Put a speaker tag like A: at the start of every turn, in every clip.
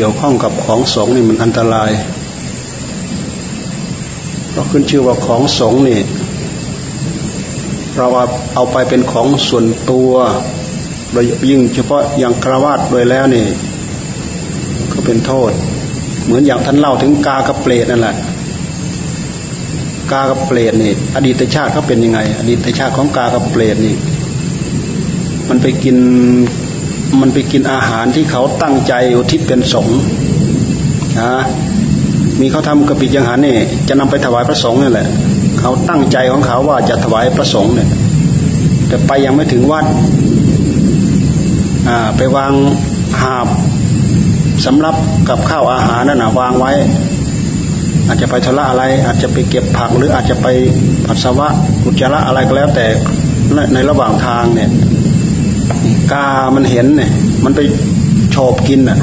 A: กี่ยวข้องกับของสงนี่มันอันตรายเพราะขึ้นชื่อว่าของสงนี่เราเอาไปเป็นของส่วนตัวโดยยิ่งเฉพาะอย่างคราวาสโดยแล้วนี่ ก็เป็นโทษ เหมือนอย่างท่านเล่าถึงกากระเปรตนั่นแหละกากระเปรตนี่ อดีตชาติเขาเป็นยังไง อดีตชาติของกากระเปรตนี่ มันไปกิน มันไปกินอาหารที่เขาตั้งใจอุทิศเป็นสงฆ์นะมีเขาทำกระปิยังหันนี่จะนำไปถวายพระสงฆ์นี่แหละ เขาตั้งใจของเขาว่าจะถวายพระสงฆ์เนี่ยแต่ไปยังไม่ถึงวัดไปวางหาบสำรับกับข้าวอาหารนั่นนะวางไว้ อาจจะไปทละอะไร อาจจะไปเก็บผักหรืออาจจะไปปัสสาวะอุจจาระอะไรก็แล้วแต่ในระหว่างทางเนี่ย กา มันเห็นเนี่ย มันไปโฉบกินอะ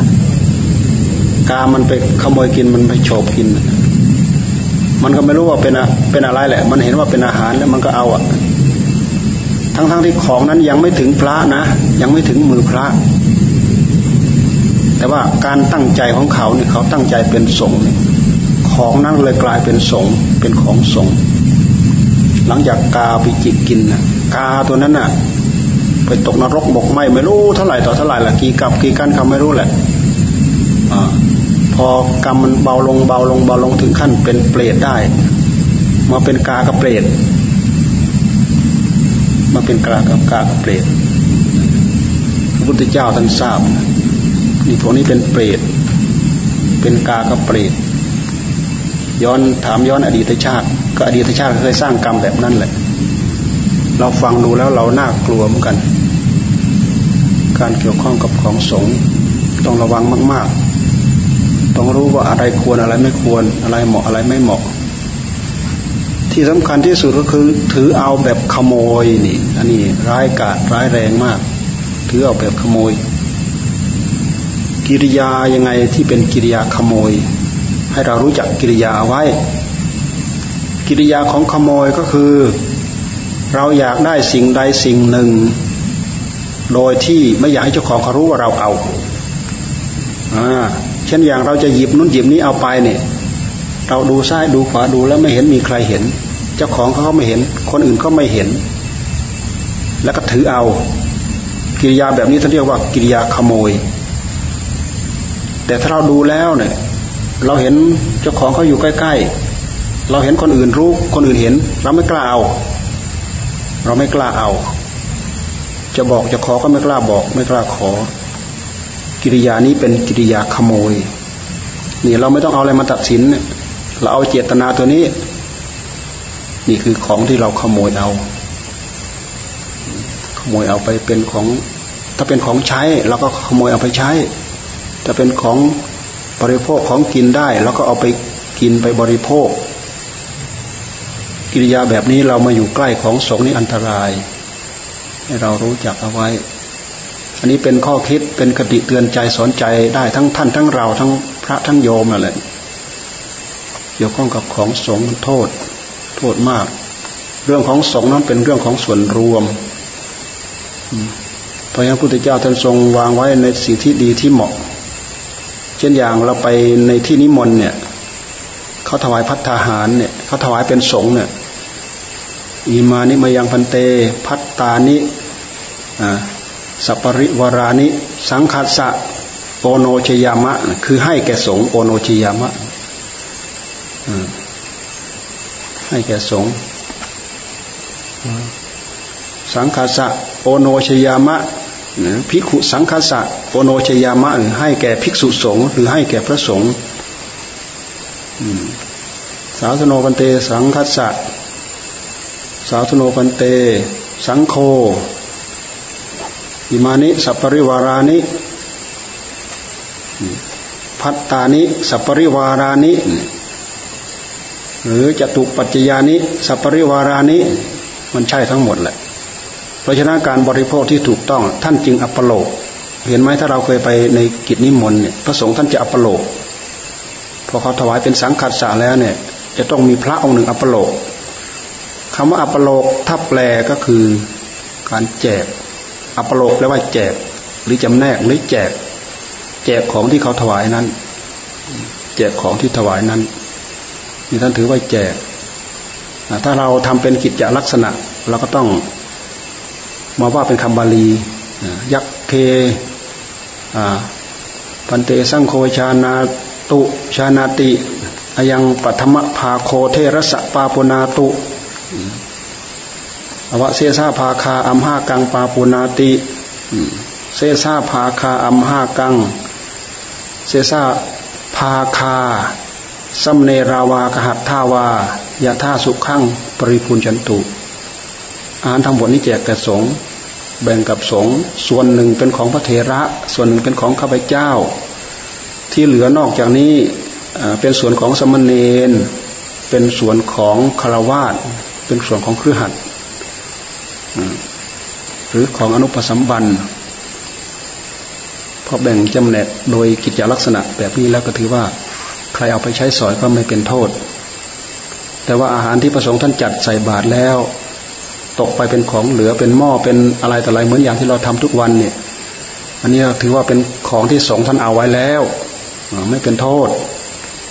A: กา มันไปขโมยกิน มันไปโฉบกิน มันก็ไม่รู้ว่าเป็นอะเป็นอะไรแหละ มันเห็นว่าเป็นอาหารแล้วมันก็เอาอะ ทั้งๆทที่ของนั้นยังไม่ถึงพระนะ ยังไม่ถึงมือพระ แต่ว่าการตั้งใจของเขาเนี่ยเขาตั้งใจเป็นสงฆ์ของนั้นเลยกลายเป็นสงฆ์เป็นของสงฆ์หลังจากกาไปจิกกินนะกาตัวนั้นน่ะ ไปตกนรกบกไหมไม่รู้เท่าไหร่ต่อเท่าไหร่ละกี่กับกี่กันคำไม่รู้แหละอพอกรรมมันเบาลงเบาลงเบาลงถึงขั้นเป็นเปรตได้ มาเป็นกากับเปรตมาเป็นกากับกากับเปรตพระพุทธเจ้าท่านทราบนี่พวกนี้เป็นเปรตเป็นกากับเปรตย้อนถามย้อนอดีตชาติ ก็อดีตชาติเคยสร้างกรรมแบบนั้นแหละ เราฟังดูแล้วเราน่ากลัวเหมือนกัน การเกี่ยวข้องกับของสงต้องระวังมาก ๆ ต้องรู้ว่าอะไรควรอะไรไม่ควร อะไรเหมาะอะไรไม่เหมาะ ที่สำคัญที่สุดก็คือ ถือเอาแบบขโมยนี่อันนี้ร้ายกาจร้ายแรงมาก ถือเอาแบบขโมย กิริยายังไงที่เป็นกิริยาขโมย ให้เรารู้จักกิริยาไว้ กิริยาของขโมยก็คือ เราอยากได้สิ่งใดสิ่งหนึ่ง โดยที่ไม่อยากให้เจ้าของเขารู้ว่าเราเอาอ่าเช่นอย่างเราจะหยิบนู้นหยิบนี้เอาไปเนี่ยเราดูซ้ายดูขวาดูแล้วไม่เห็นมีใครเห็น เจ้าของเขาก็ไม่เห็น คนอื่นก็ไม่เห็น แล้วก็ถือเอา กิริยาแบบนี้ท่านเรียกว่ากิริยาขโมย แต่ถ้าเราดูแล้วเนี่ย เราเห็นเจ้าของเขาอยู่ใกล้ ๆ เราเห็นคนอื่นรู้ คนอื่นเห็น เราไม่กล้าเอา เราไม่กล้าเอา จะบอกจะขอก็ไม่กล้าบอก ไม่กล้าขอ กิริยานี้เป็นกิริยาขโมย นี่เราไม่ต้องเอาอะไรมาตัดสิน เราเอาเจตนาตัวนี้ นี่คือของที่เราขโมยเอา ขโมยเอาไปเป็นของ ถ้าเป็นของใช้เราก็ขโมยเอาไปใช้ ถ้าเป็นของบริโภคของกินได้เราก็เอาไปกินไปบริโภค กิริยาแบบนี้เรามาอยู่ใกล้ของสงนี่อันตราย ให้เรารู้จักเอาไว้ อันนี้เป็นข้อคิดเป็นคติเตือนใจสอนใจได้ทั้งท่านทั้งเราทั้งพระทั้งโยมนั่นแหละเกี่ยวข้องกับของสงโทษ โทษมาก เรื่องของสงนั้นเป็นเรื่องของส่วนรวมเพราะฉะนั้นพระพุทธเจ้าท่านทรงวางไว้ในสิ่งที่ดีที่เหมาะ เช่นอย่างเราไปในที่นิมนต์เนี่ยเขาถวายพัฒนาหารเนี่ยเขาถวายเป็นสงเนี่ย อิมานิมายังพันเต พัตตานิสัปริวารานิ สังคัสสะโอโนชยามะ คือให้แก่สงโอโนชยามะให้แก่สงสังคัสสะโอโนชยามะภิกขุสังคัสสะโอโนชยามะให้แก่ภิกษุสงฆ์หรือให้แก่พระสงฆ์สาสโนปันเตสังคัสสะ สาวธโนปันเต สังโฆอิมานิสัปริวารานิพัตตานิสัปริวารานิหรือจตุปัจจยานิสัปริวารานิมันใช่ทั้งหมดแหละ เพราะฉะนั้นการบริโภคที่ถูกต้องท่านจึงอัปโลก เห็นไหมถ้าเราเคยไปในกิจนิมนต์เนี่ยพระสงฆ์ท่านจะอัปโลกพอเขาถวายเป็นสังฆัสสะแล้วเนี่ย จะต้องมีพระองค์หนึ่งอัปโลก คำว่าอัปโลกถ้าแปลก็คือการแจก อัปโลกแปลว่าแจก หรือจำแนกหรือแจก แจกของที่เขาถวายนั้น แจกของที่ถวายนั้นนี่ท่านถือว่าแจก ถ้าเราทำเป็นกิจจลักษณะ เราก็ต้องมาว่าเป็นคำบาลียักเคภันเตสังโฆชานาตุชานาติ อะยังปะฐะมะภาโคเถรัสสะ ปาปุณาตุ อะวะเสสาภาคาอัมหากังปาปุณาติเสสาภาคาอัมหากัง เสสาภาคาสามะเณราวา คะหัฏฐาวายะถาสุขัง ปะริภุญชันตุอาหารทั้งหมดนี้แจกแต่สงแบ่งกับสงส่วนหนึ่งเป็นของพระเถระ ส่วนหนึ่งเป็นของข้าพเจ้า ที่เหลือนอกจากนี้เป็นส่วนของสมณเณรเป็นส่วนของคารวาส เป็นส่วนของเครือขัดหรือของอนุปสัมบันพอแบ่งจำแนกโดยกิจลักษณะแบบนี้แล้วก็ถือว่าใครเอาไปใช้สอยก็ไม่เป็นโทษ แต่ว่าอาหารที่ประสงค์ท่านจัดใส่บาตรแล้ว ตกไปเป็นของเหลือเป็นหม้อเป็นอะไรแต่อะไรเหมือนอย่างที่เราทำทุกวันเนี่ย อันนี้ถือว่าเป็นของที่สงท่านเอาไว้แล้วไม่เป็นโทษ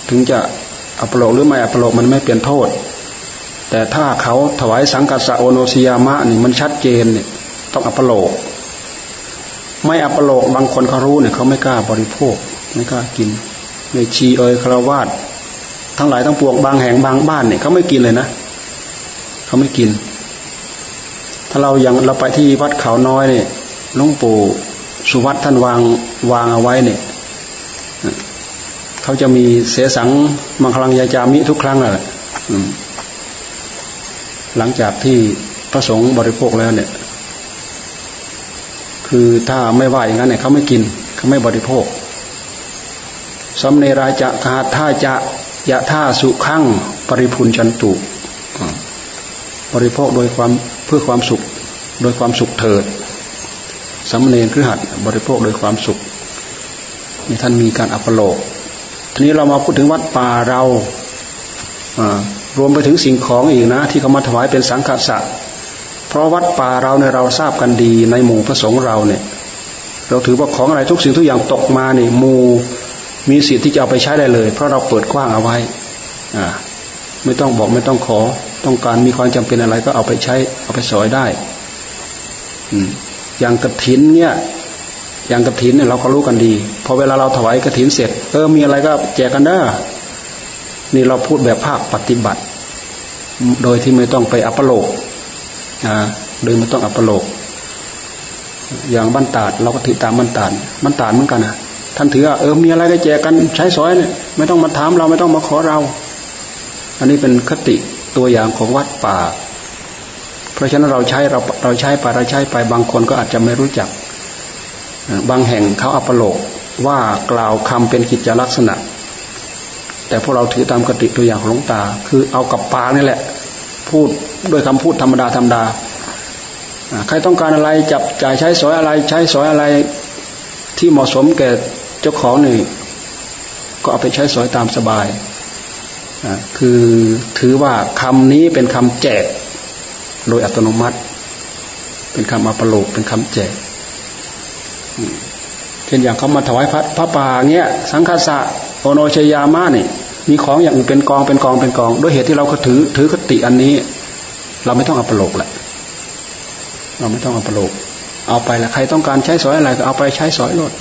A: ถึงจะอัปโลกหรือไม่อัปโลกมันไม่เป็นโทษ แต่ถ้าเขาถวายสังกัสโอโนซิยามะนี่มันชัดเจนเนี่ยต้องอัปโลก ไม่อัปโลกบางคนเขารู้เนี่ยเขาไม่กล้าบริโภค ไม่กล้ากินในชีเอยคารวาสทั้งหลายทั้งปวงบางแห่งบางบ้านเนี่ยเขาไม่กินเลยนะเขาไม่กิน ถ้าเราอย่างเราไปที่วัดเขาน้อยเนี่ยหลวงปู่สุวัตท่านวางวางเอาไว้เนี่ยเขาจะมีเสสังมังคลังยาจามิทุกครั้งแหละ หลังจากที่พระสงฆ์บริโภคแล้วเนี่ย คือถ้าไม่ว่าอย่างนั้นเนี่ยเขาไม่กินเขาไม่บริโภคสมเนราจะคาท่าจะยะท่าสุขังปริพุนจันตุบริโภคโดยความเพื่อความสุข โดยความสุขเถิดสมเนรคือหัดบริโภคโดยความสุขนี่ท่านมีการอัปโลกทีนี้เรามาพูดถึงวัดป่าเรา รวมไปถึงสิ่งของอีกนะ ที่เขามาถวายเป็นสังฆสะเพราะวัดป่าเราเนี่ยเราทราบกันดีในหมู่พระสงฆ์เราเนี่ย เราถือว่าของอะไรทุกสิ่งทุกอย่างตกมาเนี่ยหมู่มีสิทธิ์ที่จะเอาไปใช้ได้เลย เพราะเราเปิดกว้างเอาไว้อ่าไม่ต้องบอกไม่ต้องขอ ต้องการมีความจำเป็นอะไรก็เอาไปใช้เอาไปสอยได้ อืมอย่างกระถินเนี่ย อย่างกระถินเนี่ยเราก็รู้กันดีพอเวลาเราถวายกระถินเสร็จเออมีอะไรก็แจกกันเด้อ นี่เราพูดแบบภาคปฏิบัติ โดยที่ไม่ต้องไปอัปโลกโดยไม่ต้องอัปโลก อย่างบ้านตาดเราก็ถือตามบ้านตาดบ้านตาดเหมือนกันนะท่านถือว่าเออมีอะไรก็แจกกันใช้สอยเนี่ยไม่ต้องมาถามเราไม่ต้องมาขอเรา อันนี้เป็นคติตัวอย่างของวัดป่า เพราะฉะนั้นเราใช้เราเราใช้ไปเราใช้ไปบางคนก็อาจจะไม่รู้จัก บางแห่งเขาอัปโลกว่ากล่าวคำเป็นกิจลักษณะ แต่พวกเราถือตามคติตัวอย่างของหลวงตา คือเอากับปากนี่แหละ พูดด้วยคำพูดธรรมดาธรรมดาใครต้องการอะไรจับจ่ายใช้สอยอะไรใช้สอยอะไรที่เหมาะสมแก่เจ้าของนี่ก็เอาไปใช้สอยตามสบายคือถือว่าคำนี้เป็นคำแจกโดยอัตโนมัติ เป็นคำอัปโลกเป็นคำแจกเช่นอย่างเขามาถวายพระพระป่าเงี้ย สังฆสะโอโนชยามะนี่ มีของอย่างอื่นเป็นกองเป็นกองเป็นกอง ด้วยเหตุที่เราก็ถือถือคติอันนี้ เราไม่ต้องอัปโลกแหละ เราไม่ต้องอัปโลก เอาไปละใครต้องการใช้สอยอะไรก็เอาไปใช้สอยรถ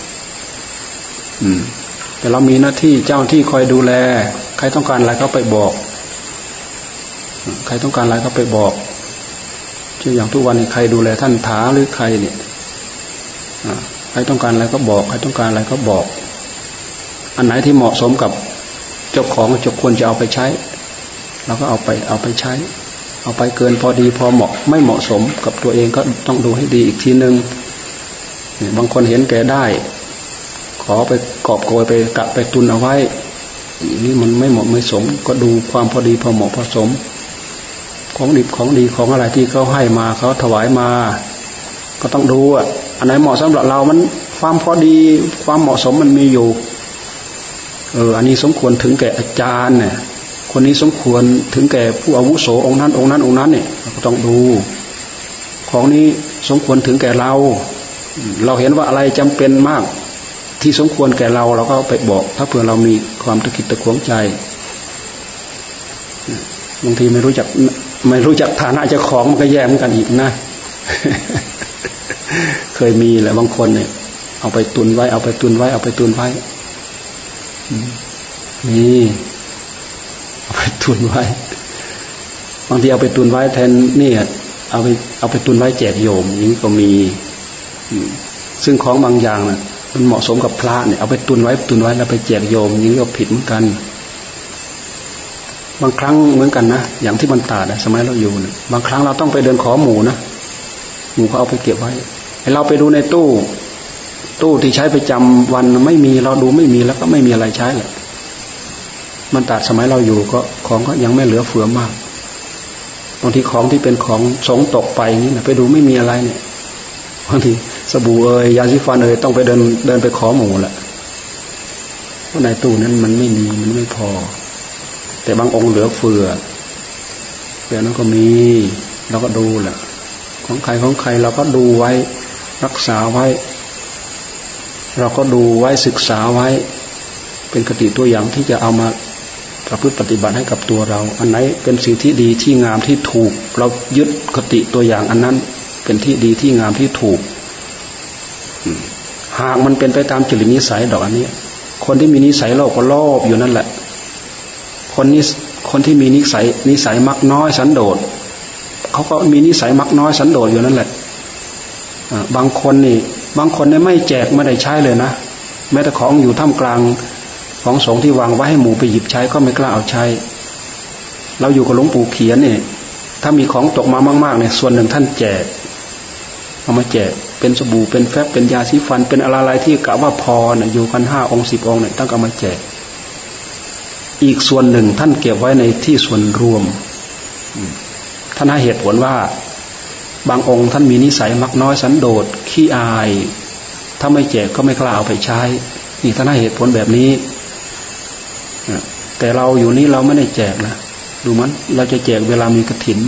A: อืม แต่เรามีหน้าที่เจ้าที่คอยดูแล ใครต้องการอะไรก็ไปบอก ใครต้องการอะไรก็ไปบอกเช่นอย่างทุกวันนี้ใครดูแลท่านถาหรือใครเนี่ยใครต้องการอะไรก็บอก ใครต้องการอะไรก็บอก อันไหนที่เหมาะสมกับ จ้าของจะควรจะเอาไปใช้เราก็เอาไปเอาไปใช้ เอาไปเกินพอดีพอเหมาะไม่เหมาะสมกับตัวเองก็ต้องดูให้ดีอีกทีหนึ่งบางคนเห็นแก่ได้ ขอไปกอบโกยไปกะไปตุนเอาไว้นี่มันไม่เหมาะไม่สม ก็ดูความพอดีพอเหมาะพอสม ของดิบของดีของอะไรที่เขาให้มาเขาถวายมา ก็ต้องดูอะอันไหนเหมาะสำหรับเรามันความพอดีความเหมาะสมมันมีอยู่ เอออันนี้สมควรถึงแก่อาจารย์เนี่ยคนนี้สมควรถึงแก่ผู้อาวุโสองค์นั้นองค์นั้นองค์นั้นเนี่ยเราก็ต้องดู ของนี้สมควรถึงแก่เรา เราเห็นว่าอะไรจำเป็นมาก ที่สมควรแก่เราเราก็ไปบอก ถ้าเผื่อเรามีความตะกิดตะขวงใจบางทีไม่รู้จักไม่รู้จักฐานะเจ้าของมันก็แย่เหมือนกันอีกนะ เคยมีแหละบางคนเนี่ย เอาไปตุนไว้เอาไปตุนไว้เอาไปตุนไว้ นี่เอาไปตุนไว้ บางทีเอาไปตุนไว้แทนนี่เอาไปเอาไปตุนไว้แจกโยมนี้ก็มี ซึ่งของบางอย่างนะ่ะ มันเหมาะสมกับพระเนี่ยเอาไปตุนไว้ตุนไว้แล้วไปแจกโยมนี้ก็ผิดเหมือนกัน บางครั้งเหมือนกันนะอย่างที่มันตาดสมัยเราอยู่นะบางครั้งเราต้องไปเดินขอหมูนะหมูเขาเอาไปเก็บไว้ให้เราไปดูในตู้ ตู้ที่ใช้ไปจำวันไม่มีเราดูไม่มีแล้วก็ไม่มีอะไรใช้แหละมันตัดสมัยเราอยู่ก็ของก็ยังไม่เหลือเฟือมากบางทีของที่เป็นของสงตกไปนี่นะไปดูไม่มีอะไรเนี่ยบางทีสบู่เอ่ยยาสีฟันเอ่ยต้องไปเดินเดินไปขอหมูแหละเพราะในตู้นั้นมันไม่มีมันไม่พอ แต่บางองค์เหลือเฟือเดี๋ยวนั้นก็มีเราก็ดูแหละของใครของใครเราก็ดูไว้ รักษาไว้ เราก็ดูไว้ศึกษาไว้ เป็นคติตัวอย่างที่จะเอามาประพฤติปฏิบัติให้กับตัวเรา อันไหนเป็นสิ่งที่ดีที่งามที่ถูก เรายึดคติตัวอย่างอันนั้น เป็นที่ดีที่งามที่ถูกหากมันเป็นไปตามจริตนิสัยดอกอันนี้คนที่มีนิสัยโลภก็โลภอยู่นั่นแหละ คนนี้คนที่มีนิสัยนิสัยมักน้อยสันโดษเขาก็มีนิสัยมักน้อยสันโดษอยู่นั่นแหละบางคนนี่ บางคนเนี่ยไม่แจกไม่ได้ใช้เลยนะแม้แต่ของอยู่ท่ามกลางของสงที่วางไว้ให้หมู่ไปหยิบใช้ก็ไม่กล้าเอาใช้ เราอยู่กับหลวงปู่เขียนเนี่ยถ้ามีของตกมามากๆเนี่ยส่วนหนึ่งท่านแจกเอามาแจกเป็นสบู่เป็นแฟบเป็นยาสีฟัน เป็นอะไรที่กะว่าพอเนี่ยอยู่กันห้าองค์สิบองค์เนี่ยตั้งเอามาแจก อีกส่วนหนึ่งท่านเก็บไว้ในที่ส่วนรวมท่านให้เหตุผลว่า บางองค์ท่านมีนิสัยมักน้อยสันโดษขี้อาย ถ้าไม่แจกก็ไม่กล้าเอาไปใช้ นี่ท่านให้เหตุผลแบบนี้ แต่เราอยู่นี่เราไม่ได้แจกนะ ดูมัน เราจะแจกเวลามีกระถิน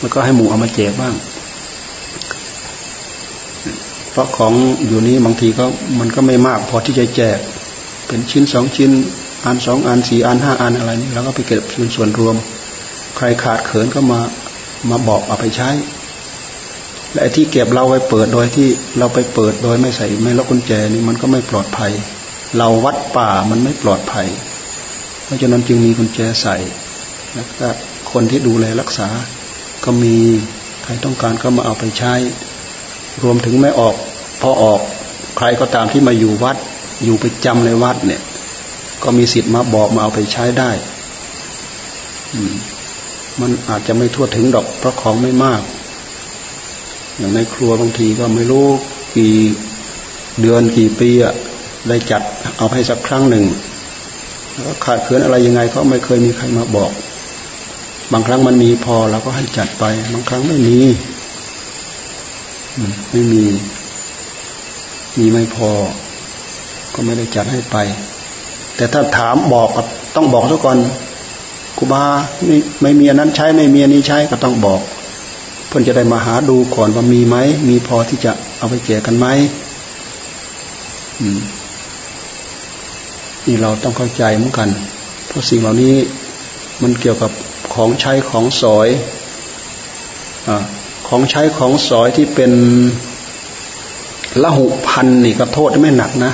A: แล้วก็ให้หมูเอามาแจกบ้าง เพราะของอยู่นี้บางทีก็มันก็ไม่มาก พอที่จะแจก เป็นชิ้นสองชิ้น อันสองอันสี่อันห้าอันอะไรนี่แล้วก็ไปเก็บเป็นส่วนรวม ใครขาดเขินก็มามาบอกเอาไปใช้ และที่เก็บเราไว้เปิดโดยที่เราไปเปิดโดยไม่ใส่ไม่ล็อกกุญแจนี่มันก็ไม่ปลอดภัย เราวัดป่ามันไม่ปลอดภัย เพราะฉะนั้นจึงมีกุญแจใส่แล้วก็คนที่ดูแลรักษา ก็มีใครต้องการก็มาเอาไปใช้ รวมถึงไม่ออกพอออกใครก็ตามที่มาอยู่วัด อยู่ไปจำในวัดเนี่ย ก็มีสิทธิ์มาบอกมาเอาไปใช้ได้มันอาจจะไม่ทั่วถึงดอกเพราะของไม่มาก อย่างในครัวบางทีก็ไม่รู้กี่เดือนกี่ปีอะได้จัดเอาให้สักครั้งหนึ่งแล้วขาดเขินอะไรยังไงก็ไม่เคยมีใครมาบอก บางครั้งมันมีพอเราก็ให้จัดไป บางครั้งไม่มีไม่มี มีไม่พอ ก็ไม่ได้จัดให้ไป แต่ถ้าถามบอกก็ต้องบอกทุกคนครูบาไม่ไม่มีอันนั้นใช้ไม่มีอันนี้ใช้ก็ต้องบอก เพื่อนจะได้มาหาดูก่อนว่ามีไหม มีพอที่จะเอาไปแจกกันไหมอืมนี่เราต้องเข้าใจเหมือนกัน เพราะสิ่งเหล่านี้มันเกี่ยวกับของใช้ของสอยอของใช้ของสอยที่เป็นละหุพันนี่ก็โทษไม่หนักนะ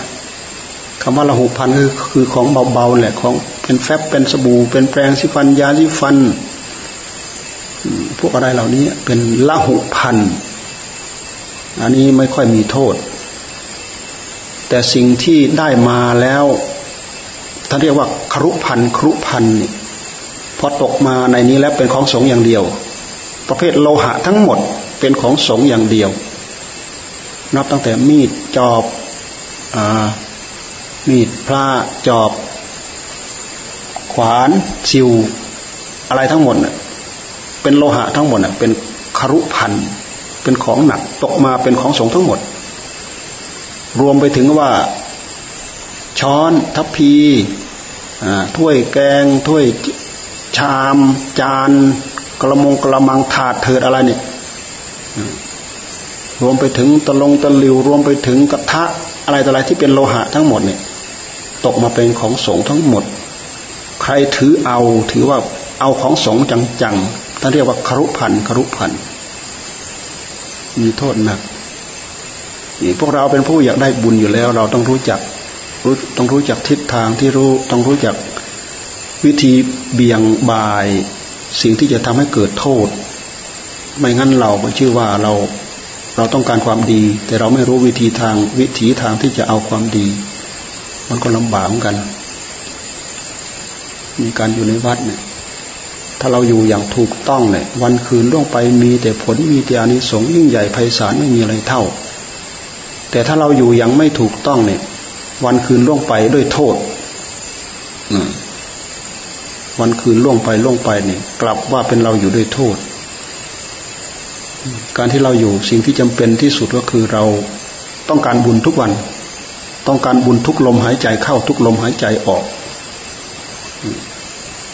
A: คำว่าละหุพันคือคือของเบาๆแหละของเป็นแฟบเป็นสบู่เป็นแปรงสีฟันยาสีฟัน พวกอะไรเหล่านี้เป็นละหุพันอันนี้ไม่ค่อยมีโทษ แต่สิ่งที่ได้มาแล้วท่านเรียกว่าครุพันครุพันนี่พอตกมาในนี้แล้วเป็นของสงอย่างเดียว ประเภทโลหะทั้งหมดเป็นของสงอย่างเดียว นับตั้งแต่มีดจอบอมีดพระจอบ ขวาน ซิว อะไรทั้งหมด เป็นโลหะทั้งหมดเป็นครุพันเป็นของหนักตกมาเป็นของสงทั้งหมด รวมไปถึงว่า ช้อนทัพพีถ้วยแกงถ้วยชาม จานกระมงกระมังถาดเถิดอะไรเนี่ยรวมไปถึงตะลงตะลิว รวมไปถึงกระทะอะไรต่ออะไรที่เป็นโลหะทั้งหมดเนี่ย ตกมาเป็นของสงทั้งหมด ใครถือเอาถือว่าเอาของสงจัง ท่านเรียกว่าครุพันครุพันมีโทษหนักนี่พวกเราเป็นผู้อยากได้บุญอยู่แล้ว เราต้องรู้จักรู้ต้องรู้จักทิศทางที่รู้ต้องรู้จักวิธีเบี่ยงบาย สิ่งที่จะทำให้เกิดโทษ ไม่งั้นเราก็ชื่อว่าเราเราต้องการความดี แต่เราไม่รู้วิธีทางวิถีทางที่จะเอาความดี มันก็ลำบากเหมือนกัน มีการอยู่ในวัดเนี่ย ถ้าเราอยู่อย่างถูกต้องเนี่ยวันคืนล่วงไปมีแต่ผลมีแต่อานิสงส์ยิ่งใหญ่ไพศาลไม่มีอะไรเท่า แต่ถ้าเราอยู่อย่างไม่ถูกต้องเนี่ย วันคืนล่วงไปด้วยโทษวันคืนล่วงไปล่วงไปเนี่ย กลับว่าเป็นเราอยู่ด้วยโทษ การที่เราอยู่สิ่งที่จำเป็นที่สุดก็คือเราต้องการบุญทุกวัน ต้องการบุญทุกลมหายใจเข้าทุกลมหายใจออก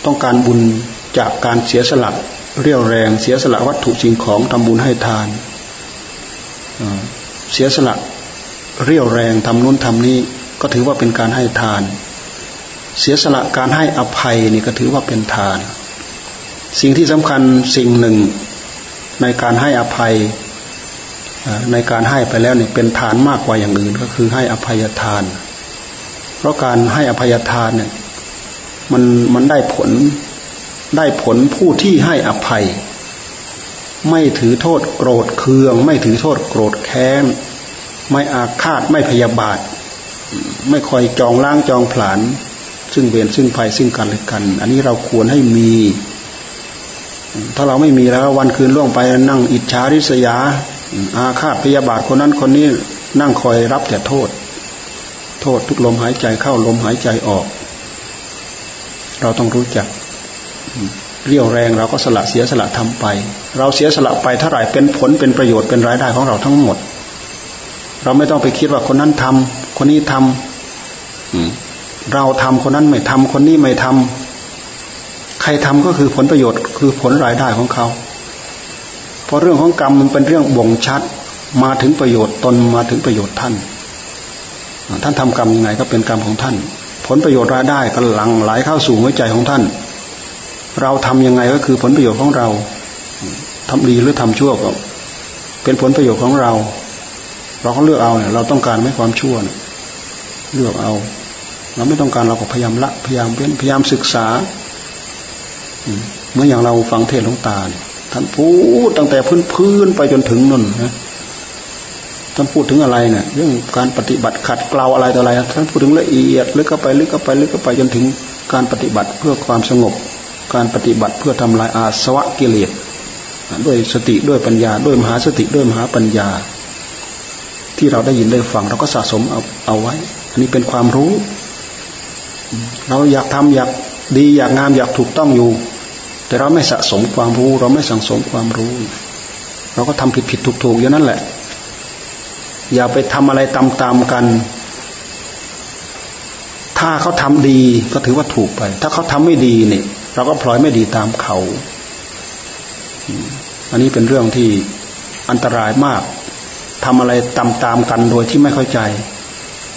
A: ต้องการบุญ จากการเสียสละเรี่ยวแรง เสียสละวัตถุสิ่งของทำบุญให้ทานเสียสละเรี่ยวแรงทำนู้นทำนี้ก็ถือว่าเป็นการให้ทาน เสียสละการให้อภัยนี่ก็ถือว่าเป็นทาน สิ่งที่สำคัญสิ่งหนึ่งในการให้อภัยในการให้ไปแล้วเนี่ยเป็นทานมากกว่าอย่างอื่นก็คือให้อภัยทาน เพราะการให้อภัยทานเนี่ยมันมันได้ผล ได้ผลผู้ที่ให้อภัย ไม่ถือโทษโกรธเคือง ไม่ถือโทษโกรธแค้น ไม่อาฆาตไม่พยาบาท ไม่คอยจองล้างจองผลาญซึ่งเวรซึ่งภัยซึ่งกันและกัน อันนี้เราควรให้มี ถ้าเราไม่มีแล้ววันคืนล่วงไปนั่งอิจฉาริษยา อาฆาตพยาบาทคนนั้นคนนี้นั่งคอยรับแต่โทษ โทษทุกลมหายใจเข้าลมหายใจออก เราต้องรู้จัก เรียวแรงเราก็สละเสียสละทำไป เราเสียสละไปเท่าไหร่เป็นผลเป็นประโยชน์เป็นรายได้ของเราทั้งหมด เราไม่ต้องไปคิดว่าคนนั้นทำคนนี้ทำเราทำคนนั้นไม่ทำคนนี้ไม่ทำใครทำก็คือผลประโยชน์ คือผลรายได้ของเขา เพราะเรื่องของกรรมมันเป็นเรื่องบ่งชัดมาถึงประโยชน์ตนมาถึงประโยชน์ท่าน ท่านทำกรรมยังไงก็เป็นกรรมของท่าน ผลประโยชน์รายได้ก็หลั่งไหลเข้าสู่หัวใจของท่าน เราทํำยังไงก็คือผลประโยชน์ของเราทำดีหรือทำชั่วก็เป็นผลประโยชน์ของเรา เราก็เลือกเอาเนี่ยเราต้องการไม่ความชั่วเลือกเอา เราไม่ต้องการเราก็พยายามละพยายามเว้นพยายามศึกษาเมื่ออย่างเราฟังเทศหลวงตาท่านพูดตั้งแต่พื้นพื้นไปจนถึงนั่นนะท่านพูดถึงอะไรเนี่ยเรื่องการปฏิบัติขัดเกลาอะไรต่ออะไรท่านพูดถึงละเอียดลึกเข้าไปลึกเข้าไปลึกเข้าไปจนถึงการปฏิบัติเพื่อความสงบ การปฏิบัติเพื่อทำลายอาสวะกิเลสด้วยสติด้วยปัญญา ด้วยมหาสติด้วยมหาปัญญา ที่เราได้ยินได้ฟังเราก็สะสมเอาเอาไว้ อันนี้เป็นความรู้ เราอยากทำอยากดีอยากงามอยากถูกต้องอยู่ แต่เราไม่สะสมความรู้ เราไม่สังสมความรู้ เราก็ทำผิดผิดถูกถูกอย่างนั้นแหละ อย่าไปทำอะไรตามตามกัน ถ้าเขาทำดีก็ถือว่าถูกไป ถ้าเขาทำไม่ดีเนี่ย เราก็พลอยไม่ดีตามเขา อันนี้เป็นเรื่องที่อันตรายมากทำอะไรตามตามกันโดยที่ไม่เข้าใจ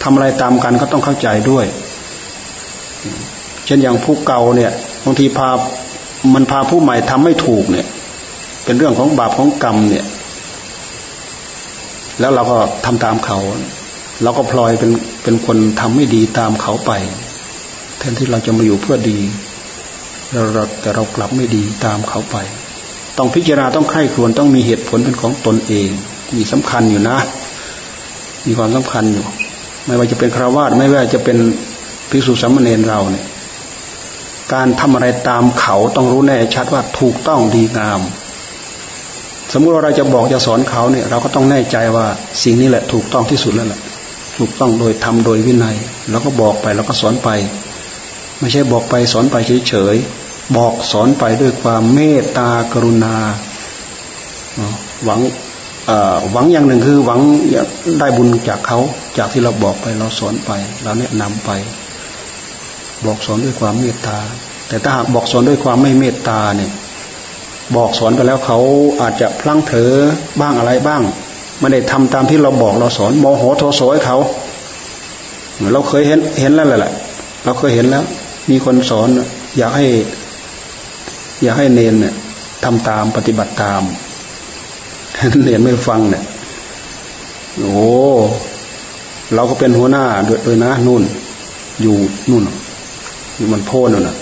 A: ทำอะไรตามกันก็ต้องเข้าใจด้วย เช่นอย่างผู้เก่าเนี่ยบางทีพามันพาผู้ใหม่ทำไม่ถูกเนี่ย เป็นเรื่องของบาปของกรรมเนี่ย แล้วเราก็ทำตามเขาเราก็พลอยเป็นเป็นคนทำไม่ดีตามเขาไป แทนที่เราจะมาอยู่เพื่อดี เราแต่เรากลับไม่ดีตามเขาไป ต้องพิจารณาต้องใคร่ควญต้องมีเหตุผลเป็นของตนเอง มีสำคัญอยู่นะ มีความสำคัญอยู่ ไม่ว่าจะเป็นคราวาสไม่ว่าจะเป็นภิกษุสามเณรเราเนี่ย การทำอะไรตามเขาต้องรู้แน่ชัดว่าถูกต้องดีงาม สมมุติว่าเราจะบอกจะสอนเขาเนี่ย เราก็ต้องแน่ใจว่าสิ่งนี้แหละ ถูกต้องที่สุดแล้วแหละถูกต้องโดยทำโดยวินัยเราก็บอกไปเราก็สอนไป ไม่ใช่บอกไปสอนไปเฉยๆ บอกสอนไปด้วยความเมตตากรุณา หวังหวังอย่างหนึ่งคือหวังได้บุญจากเขาจากที่เราบอกไปเราสอนไป เราแนะนำไป บอกสอนด้วยความเมตตา แต่ถ้าหากบอกสอนด้วยความไม่เมตตาเนี่ย บอกสอนไปแล้วเขาอาจจะพลั้งเผลอบ้างอะไรบ้างไม่ได้ทำตามที่เราบอกเราสอนโมโหโทโสให้เขาเราเคยเห็นเห็นแล้วแหละเราเคยเห็นแล้ว มีคนสอน อยากให้ อยากให้เนนเนี่ยทำตามปฏิบัติตามเนนไม่ฟังเนี่ยโอ้เราก็เป็นหัวหน้าด้วยนะนู่น อยู่นู่นอยู่มันโพนนู่นนะ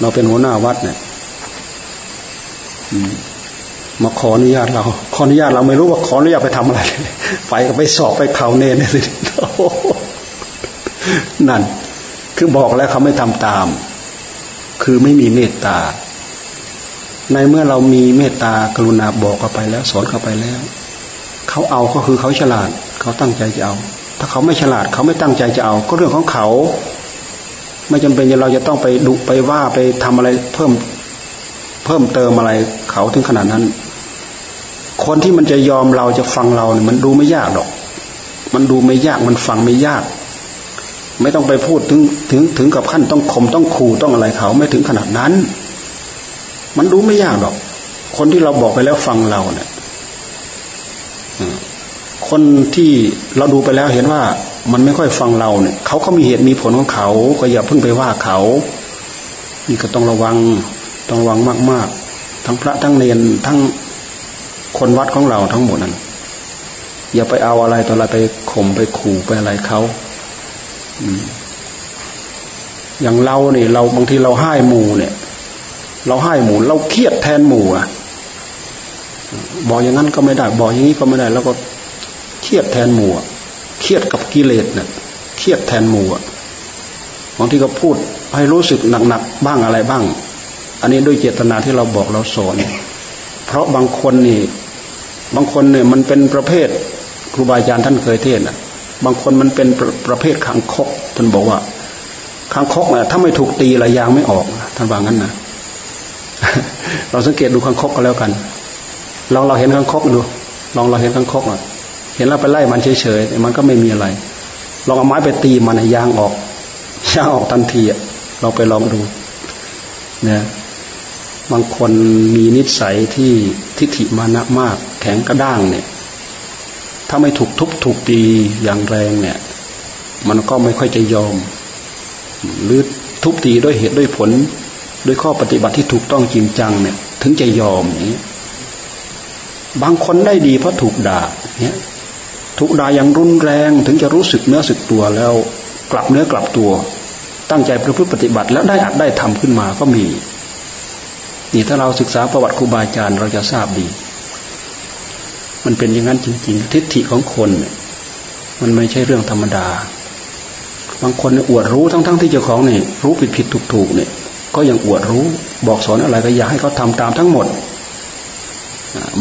A: เราเป็นหัวหน้าวัดเนี่ยมาขออนุญาตเรา ขออนุญาตเราไม่รู้ว่าขออนุญาตไปทำอะไร ไปก็ไปสอบไปเข่าเนนสินั่น คือบอกแล้วเขาไม่ทำตาม คือไม่มีเมตตา ในเมื่อเรามีเมตตากรุณาบอกเขาไปแล้ว สอนเขาไปแล้ว เขาเอาก็คือเขาฉลาด เขาตั้งใจจะเอา ถ้าเขาไม่ฉลาด เขาไม่ตั้งใจจะเอา ก็เรื่องของเขา ไม่จำเป็นเราจะต้องไปดุไปว่าไปทำอะไรเพิ่มเพิ่มเติมอะไรเขาถึงขนาดนั้น คนที่มันจะยอมเราจะฟังเราเนี่ยมันดูไม่ยากหรอก มันดูไม่ยากมันฟังไม่ยาก ไม่ต้องไปพูดถึงถึงถึงกับขั้นต้องข่มต้องขู่ต้องอะไรเขาไม่ถึงขนาดนั้น มันดูไม่ยากหรอก คนที่เราบอกไปแล้วฟังเราเนี่ยคนที่เราดูไปแล้วเห็นว่ามันไม่ค่อยฟังเราเนี่ย เขาก็มีเหตุมีผลของเขา ก็อย่าเพิ่งไปว่าเขา นี่ก็ต้องระวังต้องระวังมาก ๆ ทั้งพระทั้งเนนทั้งคนวัดของเราทั้งหมดนั้นอย่าไปเอาอะไรต่ออะไรไปข่มไปขู่ไปอะไรเขา อย่างเราเนี่ยเราบางทีเราให้หมูเนี่ย เราให้หมูเราเครียดแทนหมูอะบอกอย่างนั้นก็ไม่ได้ บอกอย่างนี้ก็ไม่ได้ แล้วก็เครียดแทนหมู่เครียดกับกิเลสเนี่ยเครียดแทนหมู่บางทีก็พูดให้รู้สึกหนักๆบ้างอะไรบ้าง อันนี้ด้วยเจตนาที่เราบอกเราสอนเพราะบางคนนี่ บางคนเนี่ยมันเป็นประเภทครูบาอาจารย์ท่านเคยเทศนะ บางคนมันเป็นประประเภทขังคกท่านบอกว่าขังคกเนี่ยถ้าไม่ถูกตีระยางไม่ออกท่านว่างั้นนะเราสังเกตดูขังคกก็แล้วกันลองเราเห็นขังคกดูลองเราเห็นขังคกอะเห็นเราไปไล่มันเฉยๆมันก็ไม่มีอะไร ลองเอาไม้ไปตีมันยางออกยางออกทันทีอะเราไปลองดูนี่ยบางคนมีนิสัยที่ทิฏฐิมานะมาก แข็งกระด้างเนี่ย ถ้าไม่ถูกทุบถูกตีอย่างแรงเนี่ย มันก็ไม่ค่อยจะยอม หรือทุบตีด้วยเหตุด้วยผลด้วยข้อปฏิบัติที่ถูกต้องจริงจังเนี่ย ถึงจะยอมอย่างนี้ บางคนได้ดีเพราะถูกด่าเนี่ยถูกด่าอย่างรุนแรงถึงจะรู้สึกเนื้อสึกตัวแล้ว กลับเนื้อกลับตัว ตั้งใจประพฤติปฏิบัติ แล้วได้อัดได้ทำขึ้นมาก็มี นี่ถ้าเราศึกษาประวัติครูบาอาจารย์เราจะทราบดี มันเป็นอย่างนั้นจริง ๆ ทิฏฐิของคนเนี่ยมันไม่ใช่เรื่องธรรมดา บางคนอวดรู้ทั้งๆทที่เจ้าของเนี่ยรู้ผิดผิดถูกถูกเนี่ย ก็ยังอวดรู้บอกสอนอะไรก็อยากให้เขาทาตามทั้งหมด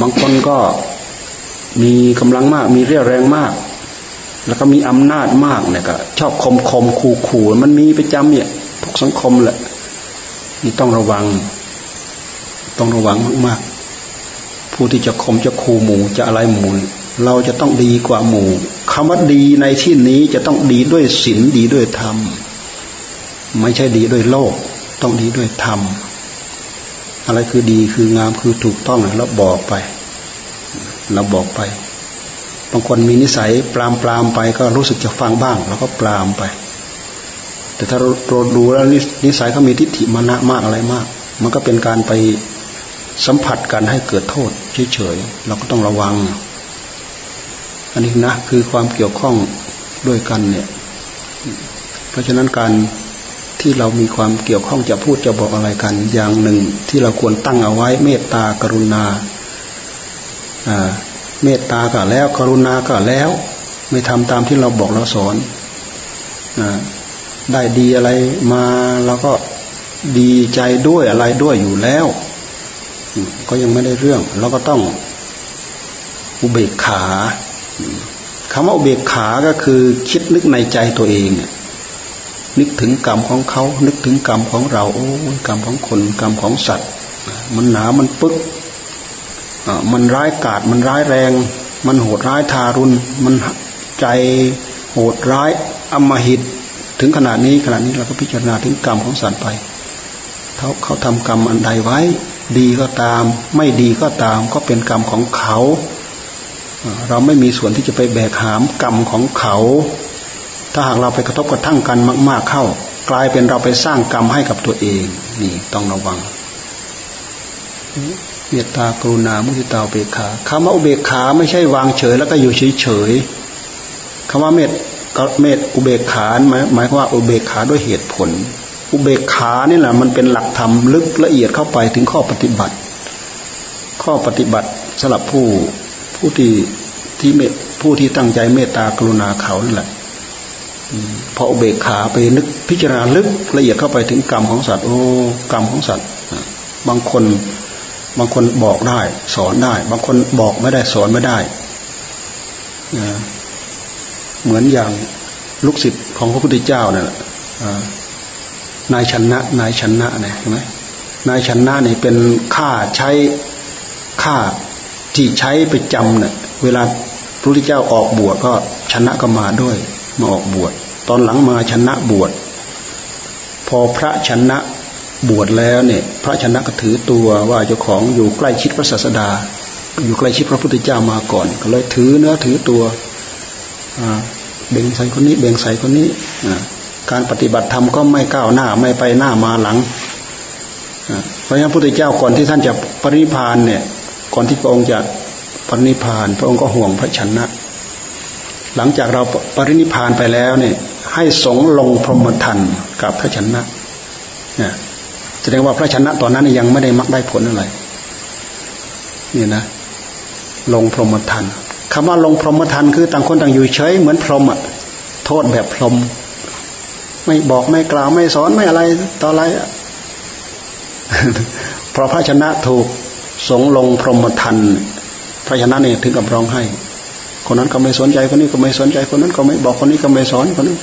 A: บางคนก็มีกำลังมาก มีเรี่ยวแรงมาก แล้วก็มีอำนาจมากเนี่ยก็ชอบคมคมขู่ขู่มันมีประจำเนี่ยทุกสังคมแหละนี่ต้องระวัง ต้องระวังมากๆ ผู้ที่จะข่มจะคูหมู่จะอะไรหมู่เราจะต้องดีกว่าหมู่คำว่าดีในที่นี้จะต้องดีด้วยศีลดีด้วยธรรม ไม่ใช่ดีด้วยโลก ต้องดีด้วยธรรม อะไรคือดีคืองามคือถูกต้องเราบอกไป เราบอกไป บางคนมีนิสัยปรามปรามไปก็รู้สึกจะฟังบ้างเราก็ปรามไป แต่ถ้าเราดูแล้วนิสัยเขามีทิฏฐิมานะมากอะไรมาก มันก็เป็นการไป สัมผัสกันให้เกิดโทษเฉยๆเราก็ต้องระวัง อันนี้นะคือความเกี่ยวข้องด้วยกันเนี่ย เพราะฉะนั้นการที่เรามีความเกี่ยวข้องจะพูดจะบอกอะไรกัน อย่างหนึ่งที่เราควรตั้งเอาไว้เมตตากรุณาเมตตาก็แล้ว กรุณาก็แล้ว ไม่ทำตามที่เราบอกเราสอนอได้ดีอะไรมาเราก็ดีใจด้วยอะไรด้วยอยู่แล้ว ก็ยังไม่ได้เรื่อง เราก็ต้องอุเบกขาคำว่าอุเบกขาก็คือ คิดนึกในใจตัวเองนึกถึงกรรมของเขา นึกถึงกรรมของเรา โอ้กรรมของคนกรรมของสัตว์ มันหนามันปึ๊กมันร้ายกาจมันร้ายแรง มันโหดร้ายทารุณ มันใจโหดร้ายอมหิต ถึงขนาดนี้ขนาดนี้เราก็พิจารณาถึงกรรมของสัตว์ไปเขาเขาทำกรรมอันใดไว้ ดีก็ตาม ไม่ดีก็ตาม ก็เป็นกรรมของเขา เราไม่มีส่วนที่จะไปแบกหามกรรมของเขา ถ้าหากเราไปกระทบกระทั่งกันมาก ๆเข้า กลายเป็นเราไปสร้างกรรมให้กับตัวเอง นี่ต้องระวังเมตตากรุณามุทิตาเบกขาคำว่าอุเบกขาไม่ใช่วางเฉย แล้วก็อยู่เฉยๆคำว่าเมตเมตอุเบกขาหมายหมายว่าอุเบกขาด้วยเหตุผล อุเบกขานี่แหละมันเป็นหลักธรรมลึกละเอียดเข้าไปถึงข้อปฏิบัติ ข้อปฏิบัติสำหรับผู้ผู้ที่ที่เมตผู้ที่ตั้งใจเมตตากรุณาเขานั่นแหละพออุเบกขาไปนึกพิจารณาลึกละเอียดเข้าไปถึงกรรมของสัตว์โอ้กรรมของสัตว์บางคนบางคนบอกได้ สอนได้ บางคนบอกไม่ได้สอนไม่ได้เหมือนอย่างลูกศิษย์ของพระพุทธเจ้าเนี่ย นายชนะ นายชนะเนี่ยเห็นไหมนายชนะเนี่ยเป็นค่าใช้ค่าที่ใช้ไปจำเนี่ยเวลาพระพุทธเจ้าออกบวชก็ชนะก็มาด้วย มาออกบวชตอนหลังมาชนะบวชพอพระชนะบวชแล้วเนี่ยพระชนะก็ถือตัวว่าเจ้าของอยู่ใกล้ชิดพระศาสดา อยู่ใกล้ชิดพระพุทธเจ้ามาก่อน ก็เลยถือเนื้อถือตัวเบ่งใส่คนนี้เบ่งใส่คนนี้ การปฏิบัติธรรมก็ไม่ก้าวหน้าไม่ไปหน้ามาหลัง เพราะฉะนั้นพระพุทธเจ้าก่อนที่ท่านจะปรินิพานเนี่ย ก่อนที่พระองค์จะปรินิพาน พระองค์ก็ห่วงพระชนะ หลังจากเราปรินิพานไปแล้วเนี่ย ให้สงลงพรหมทันกับพระชนะเนี่ยแสดงว่าพระชนะตอนนั้นยังไม่ได้มักได้ผลอะไรนี่นะ ลงพรหมทันคำว่าลงพรหมทันคือต่างคนต่างอยู่เฉยเหมือนพรหมอะโทษแบบพรหม ไม่บอกไม่กล่าวไม่สอนไม่อะไรต่ออะไรเพราะพระชนะถูกสงลงพรหมทันพระชนะเนี่ยถึงกับร้องไห้ คนนั้นก็ไม่สนใจคนนี้ก็ไม่สนใจคนนั้นก็ไม่บอกคนนี้ก็ไม่สอนคนนี้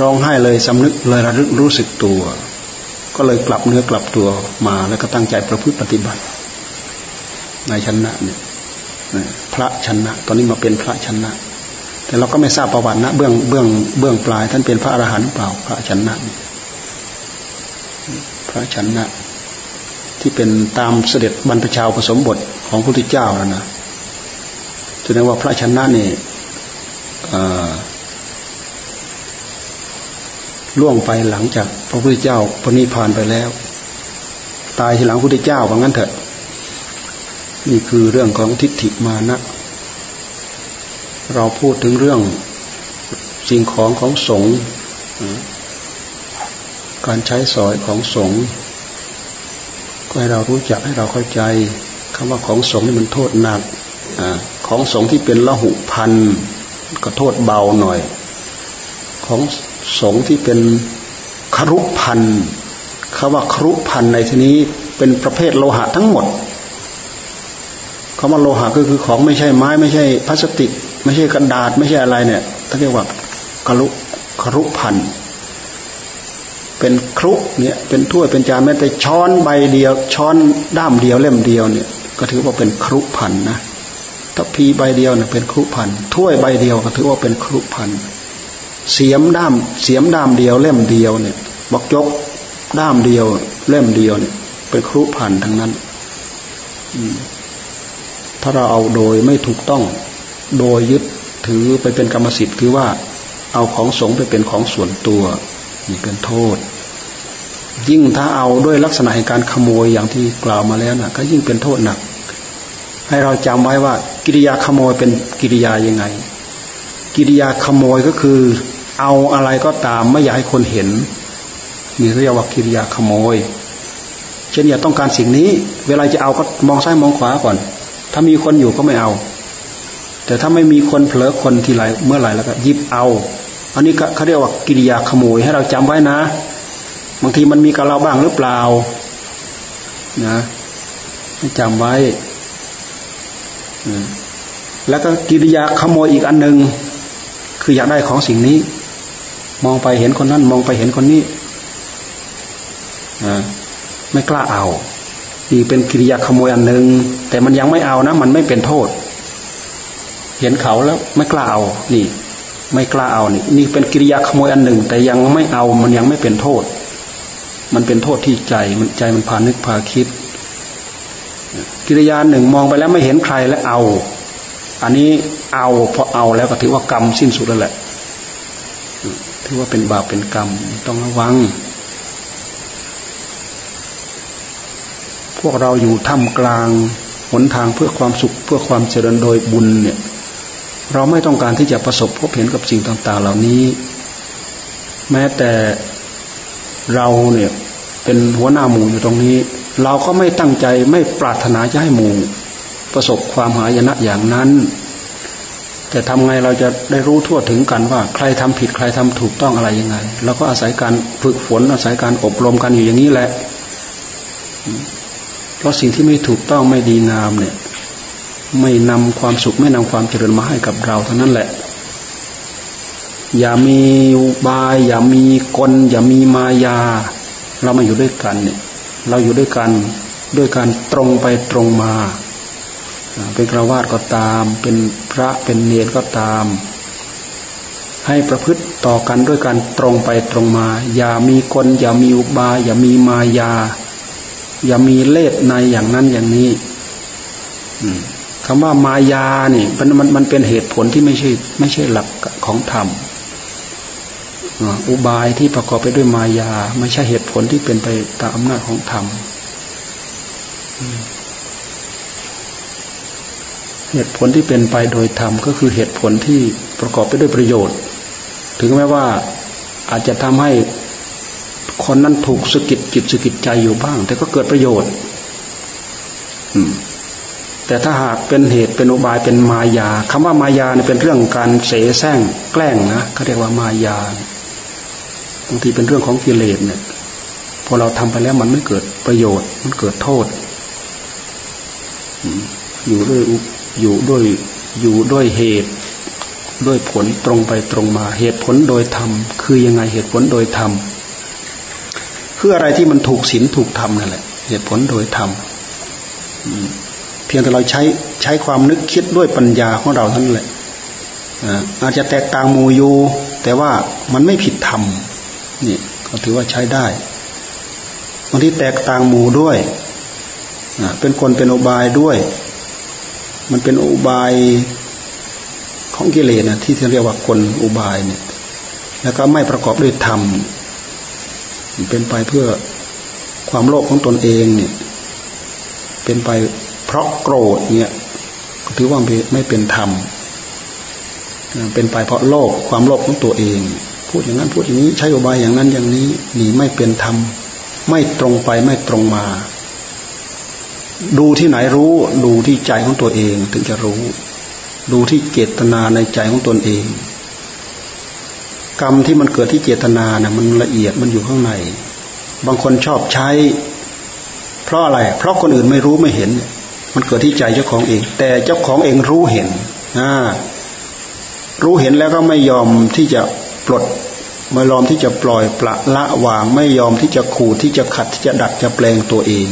A: ร้องไห้เลยสำนึกเลยระลึกรู้สึกตัว ก็เลยกลับเนื้อกลับตัวมาแล้วก็ตั้งใจประพฤติปฏิบัติในชนะเนี่ยพระชนะ ตอนนี้มาเป็นพระชนะ แต่เราก็ไม่ทราบประวัตินะเบื้องเบื้องเบื้องปลาย ท่านเป็นพระอรหันต์เปล่า พระชนะพระชนะที่เป็นตามเสด็จบรรพชาผสมบทของพระพุทธเจ้าแล้วนะแสดงว่าพระชนะนี่ล่วงไปหลังจากพระพุทธเจ้าปณิพานไปแล้ว ตายทีหลังพระพุทธเจ้าว่างั้นเถอะ นี่คือเรื่องของทิฏฐิมานะ เราพูดถึงเรื่องสิ่งของของสงฆ์การใช้สอยของสงฆ์ก็ให้เรารู้จักให้เราเข้าใจคำว่าของสงฆ์นี่มันโทษหนักอของสงฆ์ที่เป็นละหุพันก็โทษเบาหน่อย ของสงฆ์ที่เป็นครุพันคำว่าครุพันในที่นี้เป็นประเภทโลหะทั้งหมดคำว่าโลหะก็คือของไม่ใช่ไม้ไม่ใช่พลาสติก ไม่ใช่กระดาษไม่ใช่อะไรเนี่ยท่านเรียกว่าครุครุพันเป็นครุเนี่ยเป็นถ้วยเป็นจานแม้แต่ช้อนใบเดียว ช้อนด้ามเดียวเล่มเดียวเนี่ย ก็ถือว่าเป็นครุพันนะถ้าพีใบเดียวเนี่ยเป็นครุพันถ้วยใบเดียวก็ถือว่าเป็นครุพันเสียมด้ามเสียมด้ามเดียวเล่มเดียวเนี่ยบอกยกด้ามเดียว เล่มเดียวเนี่ย เป็นครุพันทั้งนั้นถ้าเราเอาโดยไม่ถูกต้อง โดยยึดถือไปเป็นกรรมสิทธิ์คือว่าเอาของสงไปเป็นของส่วนตัวนี่เป็นโทษ ยิ่งถ้าเอาด้วยลักษณะแห่งการขโมยอย่างที่กล่าวมาแล้วนะก็ยิ่งเป็นโทษหนัก ให้เราจำไว้ว่า กิริยาขโมยเป็นกิริยายังไง กิริยาขโมยก็คือ เอาอะไรก็ตามไม่อยากให้คนเห็นนี่เรียกว่ากิริยาขโมย เช่นอย่าต้องการสิ่งนี้ เวลาจะเอาก็มองซ้ายมองขวาก่อน ถ้ามีคนอยู่ก็ไม่เอา แต่ถ้าไม่มีคนเผลอคนทีไรเมื่อไหร่แล้วก็ยิบเอา อันนี้เขาเรียกว่ากิริยาขโมยให้เราจำไว้นะ บางทีมันมีกับเราบ้างหรือเปล่า นะให้จำไว้แล้วก็กิริยาขโมยอีกอันหนึ่งคืออยากได้ของสิ่งนี้ มองไปเห็นคนนั้น มองไปเห็นคนนี้ไม่กล้าเอานี่เป็นกิริยาขโมยอันหนึ่งแต่มันยังไม่เอานะ มันไม่เป็นโทษ เห็นเขาแล้วไม่กล้าเอา นี่ ไม่กล้าเอานี่ นี่เป็นกิริยาขโมยอันหนึ่ง แต่ยังไม่เอามันยังไม่เป็นโทษ มันเป็นโทษที่ใจมันใจมันพานึกพาคิด กิริยาหนึ่งมองไปแล้วไม่เห็นใครแล้วเอา อันนี้เอาพอเอาแล้วก็ถือว่ากรรมสิ้นสุดแล้วแหละถือว่าเป็นบาปเป็นกรรมต้องระวัง พวกเราอยู่ท่ามกลางหนทางเพื่อความสุขเพื่อความเจริญโดยบุญเนี่ย เราไม่ต้องการที่จะประสบพบเห็นกับสิ่งต่าง ๆ เหล่านี้ แม้แต่เราเนี่ยเป็นหัวหน้าหมู่อยู่ตรงนี้ เราก็ไม่ตั้งใจไม่ปรารถนาจะให้หมู่ ประสบความหายนะอย่างนั้น แต่ทำไงเราจะได้รู้ทั่วถึงกันว่า ใครทำผิดใครทำถูกต้องอะไรยังไงเราก็อาศัยการฝึกฝนอาศัยการอบรมกันอยู่อย่างนี้แหละ เพราะสิ่งที่ไม่ถูกต้องไม่ดีงามเนี่ย ไม่นำความสุขไม่นำความเจริญมาให้กับเราเท่านั้นแหละ อย่ามีบาย อย่ามีกล อย่ามีมายา เรามาอยู่ด้วยกันเนี่ย เราอยู่ด้วยกันด้วยการตรงไปตรงมา เป็นกระวาดก็ตาม เป็นพระเป็นเนรก็ตาม ให้ประพฤติต่อกันด้วยการตรงไปตรงมา อย่ามีคนอย่ามีอุบาย อย่ามีมายา อย่ามีเล่ห์ในอย่างนั้นอย่างนี้ คำว่ามายาเนี่ยมันมันมันเป็นเหตุผลที่ไม่ใช่ไม่ใช่หลักของธรรมอุบายที่ประกอบไปด้วยมายา ไม่ใช่เหตุผลที่เป็นไปตามอำนาจของธรรมเหตุผลที่เป็นไปโดยธรรมก็คือเหตุผลที่ประกอบไปด้วยประโยชน์ ถึงแม้ว่าอาจจะทำให้คนนั้นถูกสกิดจิตสกิดใจอยู่บ้าง แต่ก็เกิดประโยชน์ อืม แต่ถ้าหากเป็นเหตุเป็นอุบายเป็นมายาคำว่ามายาเนี่ยเป็นเรื่องการเสแสร้งแกล้งนะเขาเรียกว่ามายาบางทีเป็นเรื่องของกิเลสเนี่ยพอเราทำไปแล้วมันไม่เกิดประโยชน์ มันเกิดโทษ อยู่ด้วยอยู่ด้วยอยู่ด้วยเหตุ ด้วยผลตรงไปตรงมา เหตุผลโดยธรรมคือยังไงเหตุผลโดยธรรมคืออะไรที่มันถูกศีลถูกธรรมนั่นแหละ เหตุผลโดยธรรม พียงแต่เราใช้ใช้ความนึกคิดด้วยปัญญาของเราเท่านั้นแหละอาจจะแตกต่างมูยูแต่ว่ามันไม่ผิดธรรมนี่ก็ถือว่าใช้ได้บางทีแตกต่างหมู่ด้วยเป็นคนเป็นอุบายด้วย มันเป็นอุบายของกิเลสนะที่เรียกว่ากลอุบายเนี่ย แล้วก็ไม่ประกอบด้วยธรรมเป็นไปเพื่อความโลภของตนเองเนี่ย เป็นไป ราะโกรธเนี่ยถือว่าไม่เป็นธรรม เป็นไปเพราะโลภความโลภของตัวเอง พูดอย่างนั้นพูดอย่างนี้ใช้อุบายอย่างนั้นอย่างนี้นี่ไม่เป็นธรรม ไม่ตรงไปไม่ตรงมา ดูที่ไหนรู้ ดูที่ใจของตัวเองถึงจะรู้ ดูที่เจตนาในใจของตนเอง กรรมที่มันเกิดที่เจตนาเนี่ยมันละเอียดมันอยู่ข้างใน บางคนชอบใช้ เพราะอะไร เพราะคนอื่นไม่รู้ไม่เห็น มันเกิดที่ใจเจ้าของเอง แต่เจ้าของเองรู้เห็นอ่ารู้เห็นแล้วก็ไม่ยอมที่จะปลดไม่ยอมที่จะปล่อยปละละวาง ไม่ยอมที่จะขู่ที่จะขัดที่จะดัดจะแปลงตัวเอง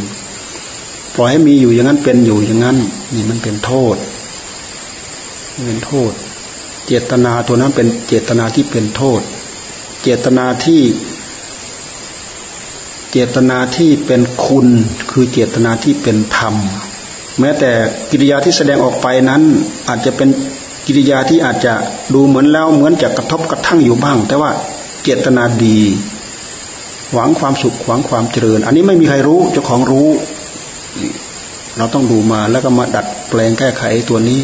A: ปล่อยให้มีอยู่อย่างนั้นเป็นอยู่อย่างนั้น นี่มันเป็นโทษเป็นโทษ เจตนาตัวนั้นเป็นเจตนาที่เป็นโทษ เจตนาที่ เจตนาที่เป็นคุณคือเจตนาที่เป็นธรรม แม้แต่กิริยาที่แสดงออกไปนั้น อาจจะเป็นกิริยาที่อาจจะดูเหมือนแล้วเหมือนจะกระทบกระทั่งอยู่บ้าง แต่ว่าเจตนาดี หวังความสุขหวังความเจริญ อันนี้ไม่มีใครรู้เจ้าของรู้ เราต้องดูมาแล้วก็มาดัดแปลงแก้ไขตัวนี้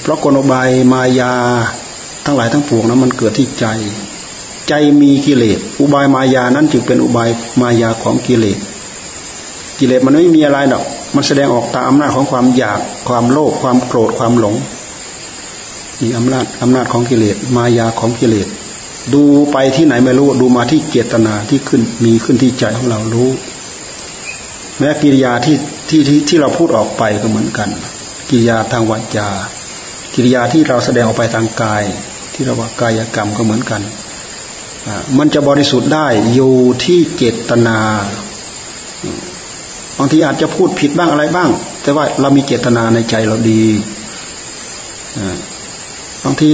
A: เพราะกลบายมายาทั้งหลายทั้งปวงนั้นมันเกิดที่ใจ ใจมีกิเลสอุบายมายานั้นจึงเป็นอุบายมายาของกิเลสกิเลสมันไม่มีอะไรหรอก มันแสดงออกตามอำนาจของความอยากความโลภความโกรธความหลงมีอำนาจอำนาจของกิเลสมายาของกิเลสดูไปที่ไหนไม่รู้ดูมาที่เจตนาที่ขึ้นมีขึ้นที่ใจของเรารู้ แม้กิริยาที่ที่ที่ที่เราพูดออกไปก็เหมือนกัน กิริยาทางวาจากิริยาที่เราแสดงออกไปทางกาย ที่เราว่ากายกรรมก็เหมือนกันมันจะบริสุทธิ์ได้อยู่ที่เจตนา บางทีอาจจะพูดผิดบ้างอะไรบ้าง แต่ว่าเรามีเจตนาในใจเราดีบางที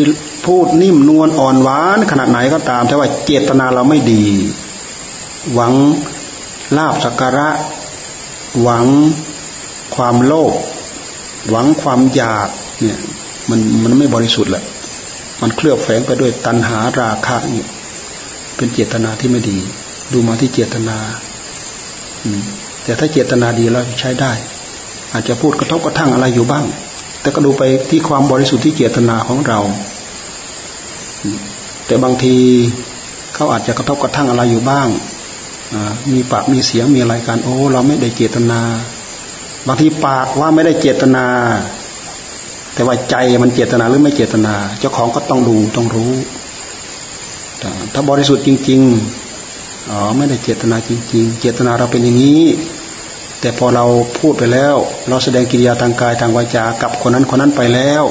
A: พูดนิ่มนวลอ่อนหวานขนาดไหนก็ตาม แต่ว่าเจตนาเราไม่ดี หวังลาบสักการะ หวังความโลภหวังความอยากเนี่ยมันมันไม่บริสุทธิ์แหละมันเคลือบแฝงไปด้วยตัณหาราคะนี่เป็นเจตนาที่ไม่ดี ดูมาที่เจตนา แต่ถ้าเจตนาดีแล้วใช้ได้ อาจจะพูดกระทบกระทั่งอะไรอยู่บ้าง แต่ก็ดูไปที่ความบริสุทธิ์ที่เจตนาของเรา แต่บางทีเขาอาจจะกระทบกระทั่งอะไรอยู่บ้างมีปากมีเสียงมีอะไรกันโอ้ เราไม่ได้เจตนา บางทีปากว่าไม่ได้เจตนา แต่ว่าใจมันเจตนาหรือไม่เจตนา เจ้าของก็ต้องดูต้องรู้ ถ้าบริสุทธิ์จริง ๆ อ๋อไม่ได้เจตนาจริง ๆ เจตนาเราเป็นอย่างนี้ แต่พอเราพูดไปแล้ว เราแสดงกิริยาทางกายทางวาจากับคนนั้นคนนั้นไปแล้ว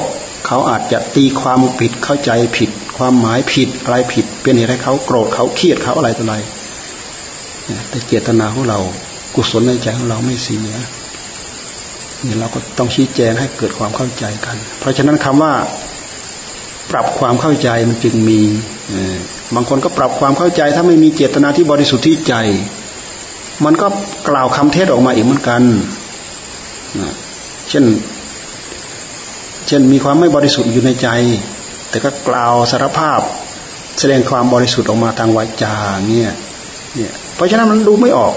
A: เขาอาจจะตีความผิดเข้าใจผิด ความหมายผิดอะไรผิด เป็นเหตุให้เขาโกรธเขาเครียดเขาอะไรต่ออะไรแต่เจตนาของเรากุศลในใจของเราไม่เสียเนี่ยเราก็ต้องชี้แจงให้เกิดความเข้าใจกัน เพราะฉะนั้นคำว่า ปรับความเข้าใจมันจึงมีบางคนก็ปรับความเข้าใจ ถ้าไม่มีเจตนาที่บริสุทธิ์ที่ใจ มันก็กล่าวคำเทศออกมาอีกเหมือนกันเช่น เช่นมีความไม่บริสุทธิ์อยู่ในใจ แต่ก็กล่าวสารภาพ แสดงความบริสุทธิ์ออกมาทางวาจาเนี่ยเนี่ย เพราะฉะนั้นมันดูไม่ออก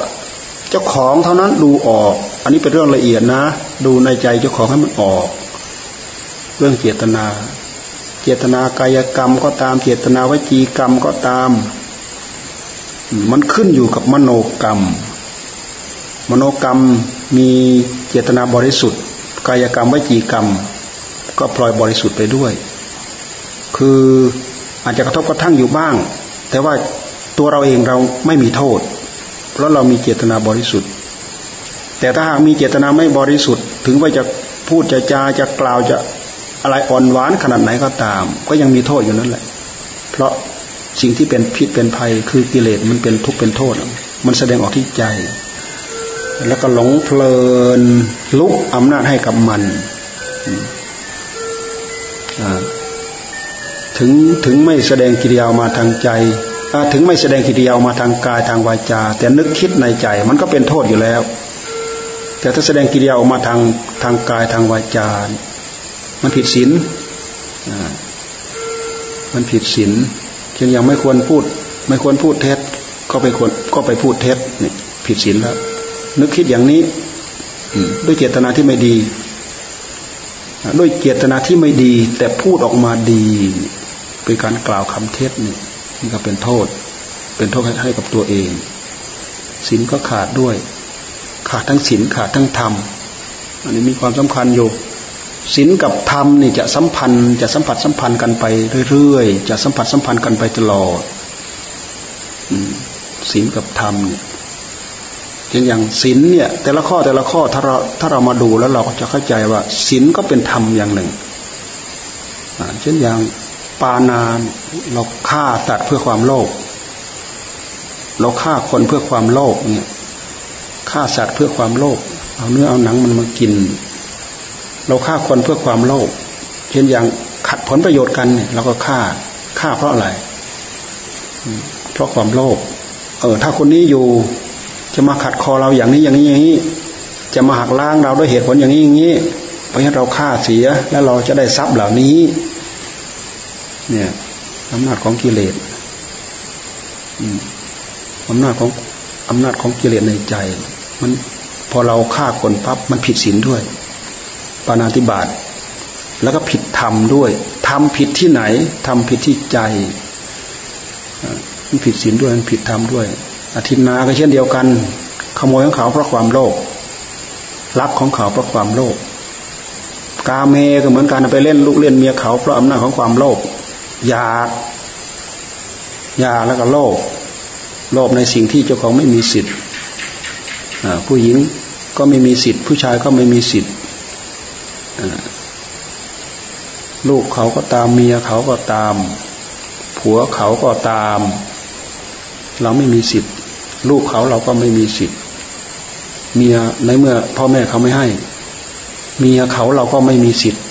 A: เจ้าของเท่านั้นดูออก อันนี้เป็นเรื่องละเอียดนะ ดูในใจเจ้าของให้มันออก เรื่องเจตนา เจตนากายกรรมก็ตาม เจตนาวจีกรรมก็ตาม มันขึ้นอยู่กับมโนกรรม มโนกรรมมีเจตนาบริสุทธิ์ กายกรรมวจีกรรม ก็พลอยบริสุทธิ์ไปด้วย คืออาจจะกระทบกระทั่งอยู่บ้าง แต่ว่าตัวเราเองเราไม่มีโทษ เพราะเรามีเจตนาบริสุทธิ์ แต่ถ้าหากมีเจตนาไม่บริสุทธิ์ ถึงว่าจะพูดจะจาจะกล่าวจะอะไรอ่อนหวานขนาดไหนก็ตาม ก็ยังมีโทษอยู่นั่นแหละ เพราะสิ่งที่เป็นพิษเป็นภัย คือกิเลสมันเป็นทุกข์เป็นโทษ มันแสดงออกที่ใจ แล้วก็หลงเพลินลุกอำนาจให้กับมันถึงถึงไม่แสดงกิริยามาทางใจถึงไม่แสดงกิริยามาทางกายทางวาจา แต่นึกคิดในใจมันก็เป็นโทษอยู่แล้ว แต่ถ้าแสดงกิริยาออกมาทางทางกายทางวาจา มันผิดศีลมันผิดศีลเช่นอย่างไม่ควรพูด ไม่ควรพูดเท็จ ก็ไปควรก็ไปพูดเท็จนี่ผิดศีลแล้ว นึกคิดอย่างนี้ด้วยเจตนาที่ไม่ดี ด้วยเจตนาที่ไม่ดี แต่พูดออกมาดีเป็นการกล่าวคำเท็จนี่นี่ก็เป็นโทษ เป็นโทษให้กับตัวเองศีลก็ขาดด้วย ขาดทั้งศีลขาดทั้งธรรมอันนี้มีความสำคัญอยู่ศีลกับธรรมนี่จะสัมพันธ์จะสัมผัสสัมพันธ์กันไปเรื่อยๆ จะสัมผัสสัมพันธ์กันไปตลอดศีลกับธรรมเนี่ย เช่นอย่างศีลเนี่ยแต่ละข้อแต่ละข้อถ้าเราถ้าเรามาดูแล้วเราก็จะเข้าใจว่าศีลก็เป็นธรรมอย่างหนึ่งเช่นอย่างปานานเราฆ่าตัดเพื่อความโลภเราฆ่าคนเพื่อความโลภเนี่ยฆ่าสัตว์เพื่อความโลภเอาเนื้อเอาหนังมันมากิน เราฆ่าคนเพื่อความโลภเช่นอย่างขัดผลประโยชน์กันเนี่ยเราก็ฆ่าฆ่าเพราะอะไร เพราะความโลภเออถ้าคนนี้อยู่ จะมาขัดคอเราอย่างนี้อย่างนี้อย่างนี้ จะมาหักล้างเราด้วยเหตุผลอย่างนี้อย่างนี้ เพราะฉะนั้นเราฆ่าเสียแล้วเราจะได้ทรัพย์เหล่านี้ เนี่ยอำนาจของกิเลสอำนาจของอำนาจของกิเลสในใจ มันพอเราฆ่าคนปั๊บมันผิดศีลด้วย ปานาติบาตแล้วก็ผิดธรรมด้วยทำผิดที่ไหนทำผิดที่ใจมันผิดศีลด้วยมันผิดธรรมด้วย อธินาก็เช่นเดียวกัน ขโมยของเขาเพราะความโลภลักของเขาเพราะความโลภกาเมก็เหมือนกันไปเล่นลูกเล่นเมียเขาเพราะอำนาจของความโลภอยากอยากแล้วก็โลภโลภในสิ่งที่เจ้าของไม่มีสิทธิ์ผู้หญิงก็ไม่มีสิทธิ์ ผู้ชายก็ไม่มีสิทธิ์ลูกเขาก็ตามเมียเขาก็ตาม ผัวเขาก็ตาม เราไม่มีสิทธิ์ ลูกเขาเราก็ไม่มีสิทธิ์เมียในเมื่อพ่อแม่เขาไม่ให้ เมียเขาเราก็ไม่มีสิทธิ์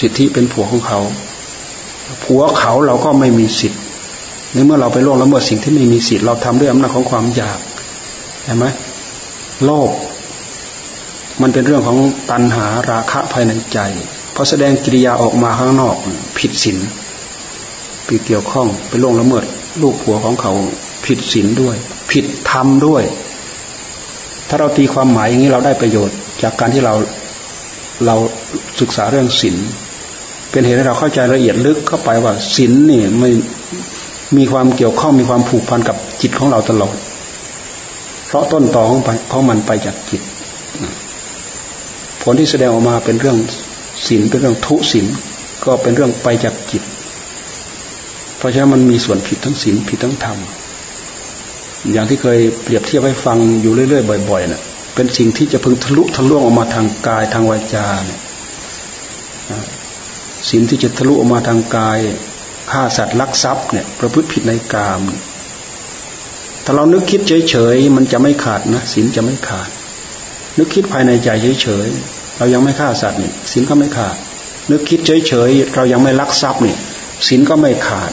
A: สิทธิเป็นผัวของเขาผัวเขาเราก็ไม่มีสิทธิ์ในเมื่อเราไปล่วงละเมิดสิ่งที่ไม่มีสิทธิ์เราทำด้วยอำนาจของความอยากเห็นไหมโลภมันเป็นเรื่องของตัณหาราคะภายในใจพอแสดงกิริยาออกมาข้างนอก ผิดศีลไปเกี่ยวข้องไปล่วงละเมิดลูกผัวของเขา ผิดศีลด้วย ผิดธรรมด้วย ถ้าเราตีความหมายอย่างนี้เราได้ประโยชน์ จากการที่เราเราศึกษาเรื่องศีลเป็นเหตุให้เราเข้าใจละเอียดลึกเข้าไปว่าศีลนี่ไม่มีความเกี่ยวข้องมีความผูกพันกับจิตของเราตลอด เพราะต้นตอของของมันไปจากจิต ผลที่แสดงออกมาเป็นเรื่องศีลเป็นเรื่องทุศีลก็เป็นเรื่องไปจากจิต เพราะฉะนั้นมันมีส่วนผิดทั้งศีลผิดทั้งธรรม อย่างที่เคยเปรียบเทียบให้ฟังอยู่เรื่อยๆบ่อยๆนะ่ะเป็นสิ่งที่จะพึงทะลุทะลวงออกมาทางกายทางวาจาเนี่ยศีลที่จะทะลุออกมาทางกายฆ่าสัตว์ลักทรัพย์เนี่ยประพฤติผิดในกาม ถ้าเรานึกคิดเฉยๆมันจะไม่ขาดนะศีลจะไม่ขาด นึกคิดภายในใจเฉยๆเรายังไม่ฆ่าสัตว์นี่ศีลก็ไม่ขาด นึกคิดเฉยๆเรายังไม่ลักทรัพย์นี่ศีลก็ไม่ขาด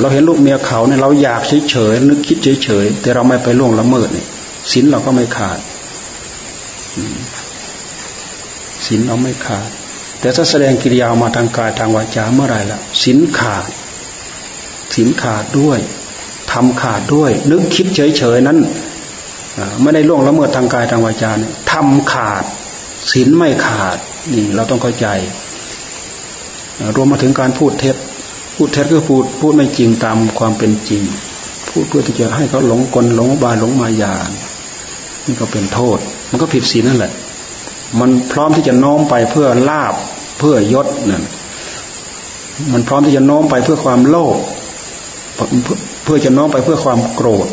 A: เราเห็นลูกเมียเขาเนี่ยเราอยากเฉยๆนึกคิดเฉยๆแต่เราไม่ไปล่วงละเมิดเนี่ยศีลเราก็ไม่ขาดศีลเราไม่ขาด แต่ถ้าแสดงกิริยามาทางกายทางวาจาเมื่อไรล่ะสินขาดสินขาดด้วยทำขาดด้วย นึกคิดเฉยๆนั้นไม่ได้ล่วงละเมิดทางกายทางวาจาเนี่ยทำขาดสินไม่ขาดนี่เราต้องเข้าใจ รวมมาถึงการพูดเท็จ พูดเท็จก็พูดพูดไม่จริงตามความเป็นจริง พูดเพื่อที่จะให้เขาหลงกลหลงบาหลงมายานี่ก็เป็นโทษ มันก็ผิดศีลนั่นแหละ มันพร้อมที่จะน้อมไปเพื่อลาบเพื่อยศนั่นมันพร้อมที่จะน้อมไปเพื่อความโลภเพื่อจะน้อมไปเพื่อความโกรธ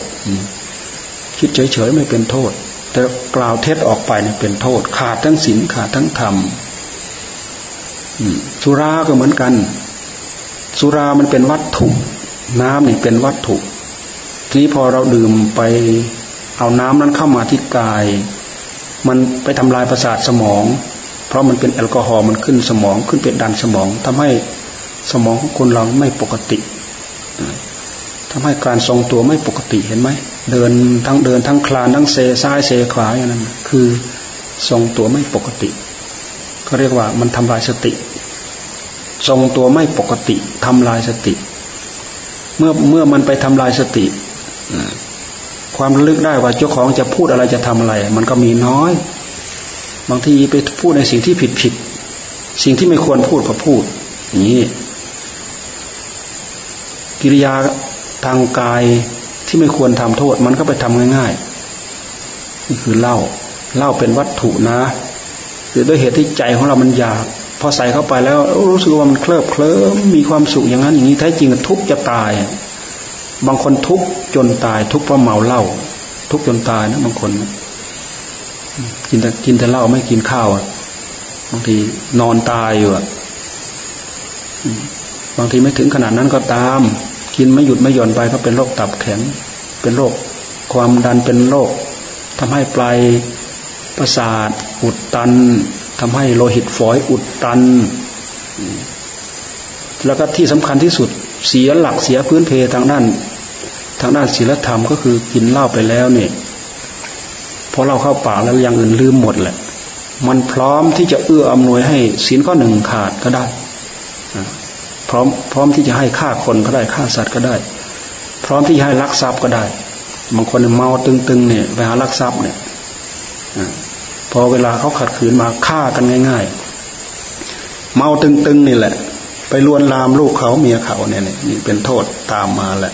A: คิดเฉยๆไม่เป็นโทษ แต่กล่าวเท็จออกไปเนี่ยเป็นโทษ ขาดทั้งศีลขาดทั้งธรรมสุราก็เหมือนกัน สุรามันเป็นวัตถุ น้ำนี่เป็นวัตถุ ทีนี้พอเราดื่มไปเอาน้ำนั้นเข้ามาที่กาย มันไปทำลายประสาทสมอง เพราะมันเป็นแอลกอฮอล์มันขึ้นสมองขึ้นเป็นดันสมองทำให้สมองของคนเราไม่ปกติทำให้การทรงตัวไม่ปกติเห็นไหมเดินทั้งเดินทั้งคลานทั้งเซซ้ายเซขวาอย่างนั้นคือทรงตัวไม่ปกติ ก็เรียกว่ามันทำลายสติ ทรงตัวไม่ปกติทำลายสติ เมื่อเมื่อมันไปทำลายสติความลึกได้ว่าเจ้าของจะพูดอะไรจะทำอะไร มันก็มีน้อย บางทีไปพูดในสิ่งที่ผิดผิดสิ่งที่ไม่ควรพูดก็พูดอย่างนี้กิริยาทางกายที่ไม่ควรทำโทษ มันก็ไปทำง่ายๆนี่คือเล่าเล่าเป็นวัตถุนะหรือด้วยเหตุที่ใจของเรามันอยาก พอใส่เข้าไปแล้วรู้สึกว่ามันเคลิบเคลิ้มมีความสุขอย่างนั้นอย่างนี้แท้จริงทุกจะตาย บางคนทุกจนตาย ทุกเพราะเมาเหล้าทุกจนตายนะบางคน กินแต่กินแต่เหล้าไม่กินข้าวบางทีนอนตายอยู่บางทีไม่ถึงขนาดนั้นก็ตาม กินไม่หยุดไม่หย่อนไปก็เป็นโรคตับแข็ง เป็นโรคความดันเป็นโรคทำให้ปลายประสาทอุดตัน ทำให้โลหิตฝอยอุดตัน แล้วก็ที่สำคัญที่สุดเสียหลักเสียพื้นเพทางด้าน ทางด้านศีลธรรมก็คือกินเหล้าไปแล้วเนี่ยพอเราเข้าปากแล้วยังอื่นลืมหมดแหละ มันพร้อมที่จะเอื้ออำนวยให้ศีลข้อหนึ่งขาดก็ได้พร้อมพร้อมที่จะให้ฆ่าคนก็ได้ฆ่าสัตว์ก็ได้ พร้อมที่จะให้ลักทรัพย์ก็ได้บางคนเมาตึงๆเนี่ยไปหาลักทรัพย์เนี่ย อเวลาเขาขัดขืนมาฆ่ากันง่าย ๆ เมาตึงๆนี่แหละ ไปลวนลามลูกเขาเมียเขาเนี่ยนี่เป็นโทษตามมาแหละ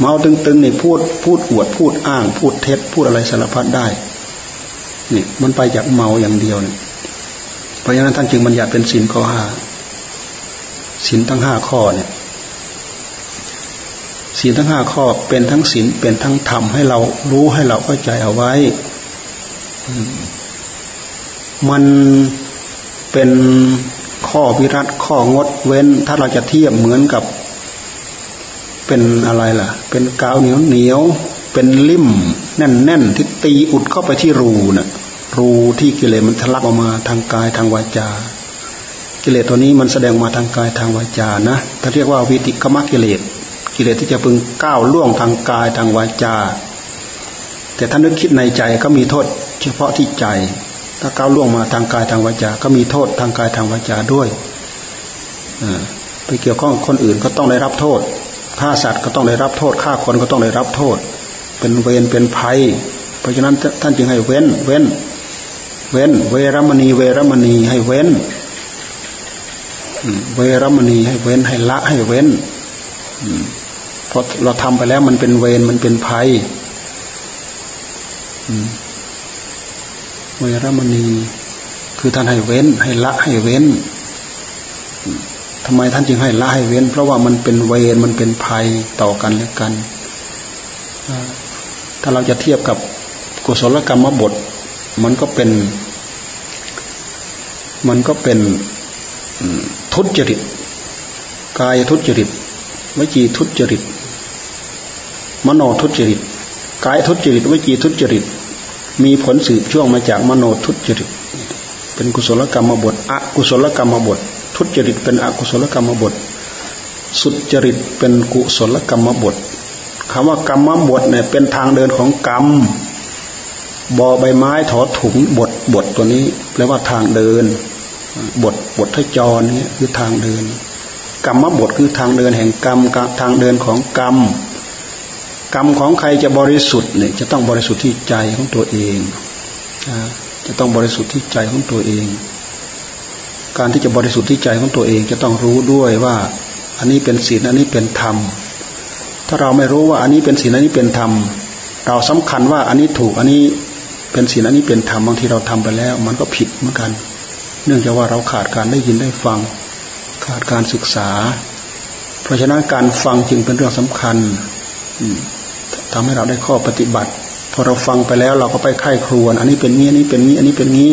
A: เมาตึงๆนี่พูดพูดอวดพูดอ้าง พูดเท็จ พูดอะไรสารพัดได้นี่มันไปจากเมาอย่างเดียวเนี่ยเพราะฉะนั้นท่านจึงบัญญัติเป็นศีลข้อห้าศีลทั้งห้าข้อเนี่ยศีลทั้งห้าข้อเป็นทั้งศีลเป็นทั้งธรรมให้เรารู้ให้เราเข้าใจเอาไว้ มันเป็นข้อวิรัตข้องดเว้น ถ้าเราจะเทียบเหมือนกับ เป็นอะไรล่ะ เป็นกาวเหนียวเหนียว เป็นลิ่ม แน่นแน่นที่ตีอุดเข้าไปที่รูนะ่ะ รูที่กิเลสมันทะลักออกมาทางกายทางวาจา กิเลสตัวนี้มันแสดงมาทางกายทางวาจานะถ้าเรียกว่าวิติกมกิเลส กิเลสที่จะพึงก้าวล่วงทางกายทางวาจา แต่ถ้านึกคิดในใจก็มีโทษ เฉพาะที่ใจ ถ้าก้าวล่วงมาทางกายทางวาจา ก็มีโทษทางกายทางวาจาด้วยไปเกี่ยวข้องคนอื่นก็ต้องได้รับโทษฆ่าสัตว์ก็ต้องได้รับโทษฆ่าคนก็ต้องได้รับโทษ เป็นเวรเป็นภัย เพราะฉะนั้นท่านจึงให้เว้น เว้น เว้น เวรมณี เวรมณีให้เว้นเวรมณีให้เว้นให้ละให้เว้นเพราะเราทำไปแล้วมันเป็นเวรมันเป็นภัย เวรมณี คือท่านให้เว้น ให้ละให้เว้นทำไมท่านจึงให้ละให้เว้น เพราะว่ามันเป็นเวรมันเป็นภัยต่อกันและกัน ถ้าเราจะเทียบกับกุศลกรรมบท มันก็เป็น มันก็เป็นทุจริต กายทุจริตวิจีทุจริต มโนทุจริต กายทุจริตวิจีทุจริต มีผลสืบช่วงมาจากมโนทุจริต เป็นกุศลกรรมบทอกุศลกรรมบท ทุจริตเป็นอกุศลกรรมบท สุจริตเป็นกุศลกรรมบทคำว่ากรรมบทเนี่ยเป็นทางเดินของกรรมบอใบไม้ถอถุงบทบทตัวนี้แปลว่าทางเดิน บทบททจรนี่คือทางเดิน กรรมบทคือทางเดินแห่งกรรมทางเดินของกรรม กรรมของใครจะบริสุทธิ์เนี่ยจะต้องบริสุทธิ์ที่ใจของตัวเองจะต้องบริสุทธิ์ที่ใจของตัวเอง การที่จะบริสุทธิ์ที่ใจของตัวเอง จะต้องรู้ด้วยว่า อันนี้เป็นศีลอันนี้เป็นธรรม ถ้าเราไม่รู้ว่าอันนี้เป็นศีลอันนี้เป็นธรรม เราสำคัญว่าอันนี้ถูกอันนี้เป็นศีลอันนี้เป็นธรรมบางทีเราทำไปแล้ว มันก็ผิดเหมือนกัน เนื่องจากว่าเราขาดการได้ยินได้ฟัง ขาดการศึกษา เพราะฉะนั้นการฟังจึงเป็นเรื่องสำคัญ ทำให้เราได้ข้อปฏิบัติ พอเราฟังไปแล้วเราก็ไปไข้ครวน อันนี้เป็นงี้อันนี้เป็นงี้ อันนี้เป็นงี้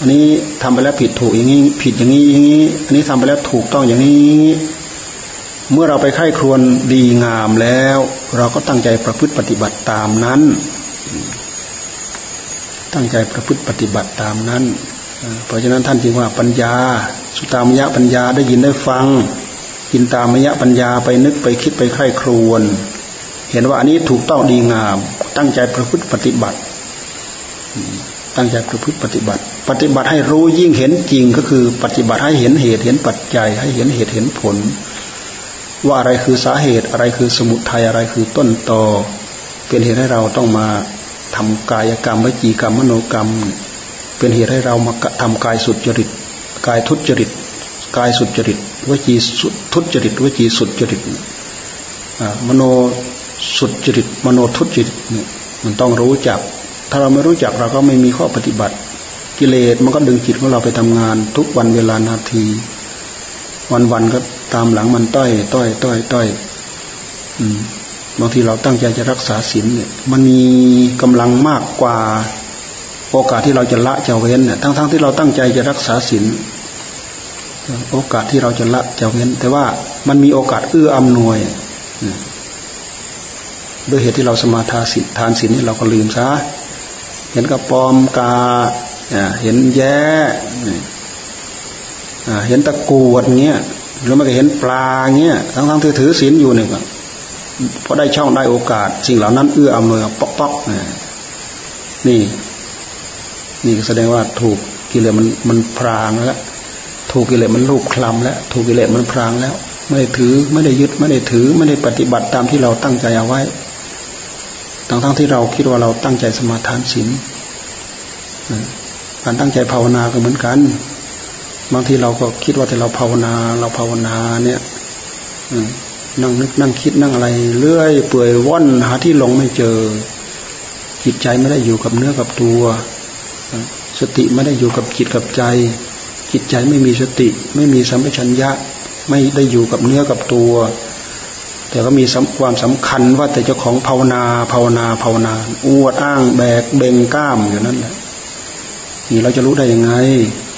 A: อันนี้ทำไปแล้วผิดถูกอย่างนี้ ผิดอย่างนี้อย่างนี้ อันนี้ทำไปแล้วถูกต้องอย่างนี้ เมื่อเราไปไข้ครวนดีงามแล้ว เราก็ตั้งใจประพฤติปฏิบัติตามนั้น ตั้งใจประพฤติปฏิบัติตามนั้น เพราะฉะนั้นท่านจึงว่าปัญญา สุตามยะปัญญาได้ยินได้ฟังกินตามยะปัญญาไปนึกไปคิดไปไข้ครวน เห็นว่าอันนี้ถูกต้องดีงาม ตั้งใจประพฤติปฏิบัติ ตั้งใจประพฤติปฏิบัติ ปฏิบัติให้รู้ยิ่งเห็นจริงก็คือ ปฏิบัติให้เห็นเหตุเห็นปัจจัย ให้เห็นเหตุเห็นผล ว่าอะไรคือสาเหตุอะไรคือสมุทัยอะไรคือต้นตอเป็นเหตุให้เราต้องมาทำกายกรรมวิจีกรรมมโนกรรม เป็นเหตุให้เรามาทำกายสุจริต กายทุจริต กายสุจริตวจีสุทุจริตวจีสุจริตมโน สุดจริตมโนทุจริตเนี่ยมันต้องรู้จัก ถ้าเราไม่รู้จักเราก็ไม่มีข้อปฏิบัติ กิเลสมันก็ดึงจิตของเราไปทำงาน ทุกวันเวลานาที วันวันก็ตามหลังมันต้อย ต้อย ต้อย ต้อยบางทีเราตั้งใจจะรักษาศีลเนี่ย มันมีกำลังมากกว่า โอกาสที่เราจะละจะเว้นเนี่ยทั้งๆทที่เราตั้งใจจะรักษาศีลโอกาสที่เราจะละจะเว้น แต่ว่ามันมีโอกาสเอื้ออำนวย ด้วยเหตุที่เราสมาทานศีลทานศีลนี่เราก็ลืมซะเห็นกระปอมกาเห็นแย้เห็นตะกูดเงี้ยหรือไม่ก็เห็นปลาเงี้ยทั้งทั้งที่ถือศีลอยู่เนี่ยพอได้ช่องได้โอกาส สิ่งเหล่านั้นเอื้ออำนวยป๊อกป๊อกนี่ นี่แสดงว่าถูกกิเลสมันมันพรางแล้วถูกกิเลสมันลูกคลำแล้ว ถูกกิเลสมันพรางแล้ว ไม่ได้ถือไม่ได้ยึดไม่ได้ถือ ไม่ได้ปฏิบัติตามที่เราตั้งใจเอาไว้ ทั้งทั้งที่เราคิดว่าเราตั้งใจสมาทานศีลการตั้งใจภาวนาก็เหมือนกัน บางทีเราก็คิดว่าแต่เราภาวนา เราภาวนาเนี่ยนั่งนึกนั่งคิดนั่งอะไร เลื่อยเปื่อยว่อนหาที่ลงไม่เจอ จิตใจไม่ได้อยู่กับเนื้อกับตัว สติไม่ได้อยู่กับจิตกับใจ จิตใจไม่มีสติ ไม่มีสัมปชัญญะ ไม่ได้อยู่กับเนื้อกับตัว แต่ก็มีความสำคัญว่าแต่เจ้าของภาวนาภาวนาภาวนาอวดอ้างแบกเบ่งกล้ามอยู่นั่นแหละนี่เราจะรู้ได้ยังไง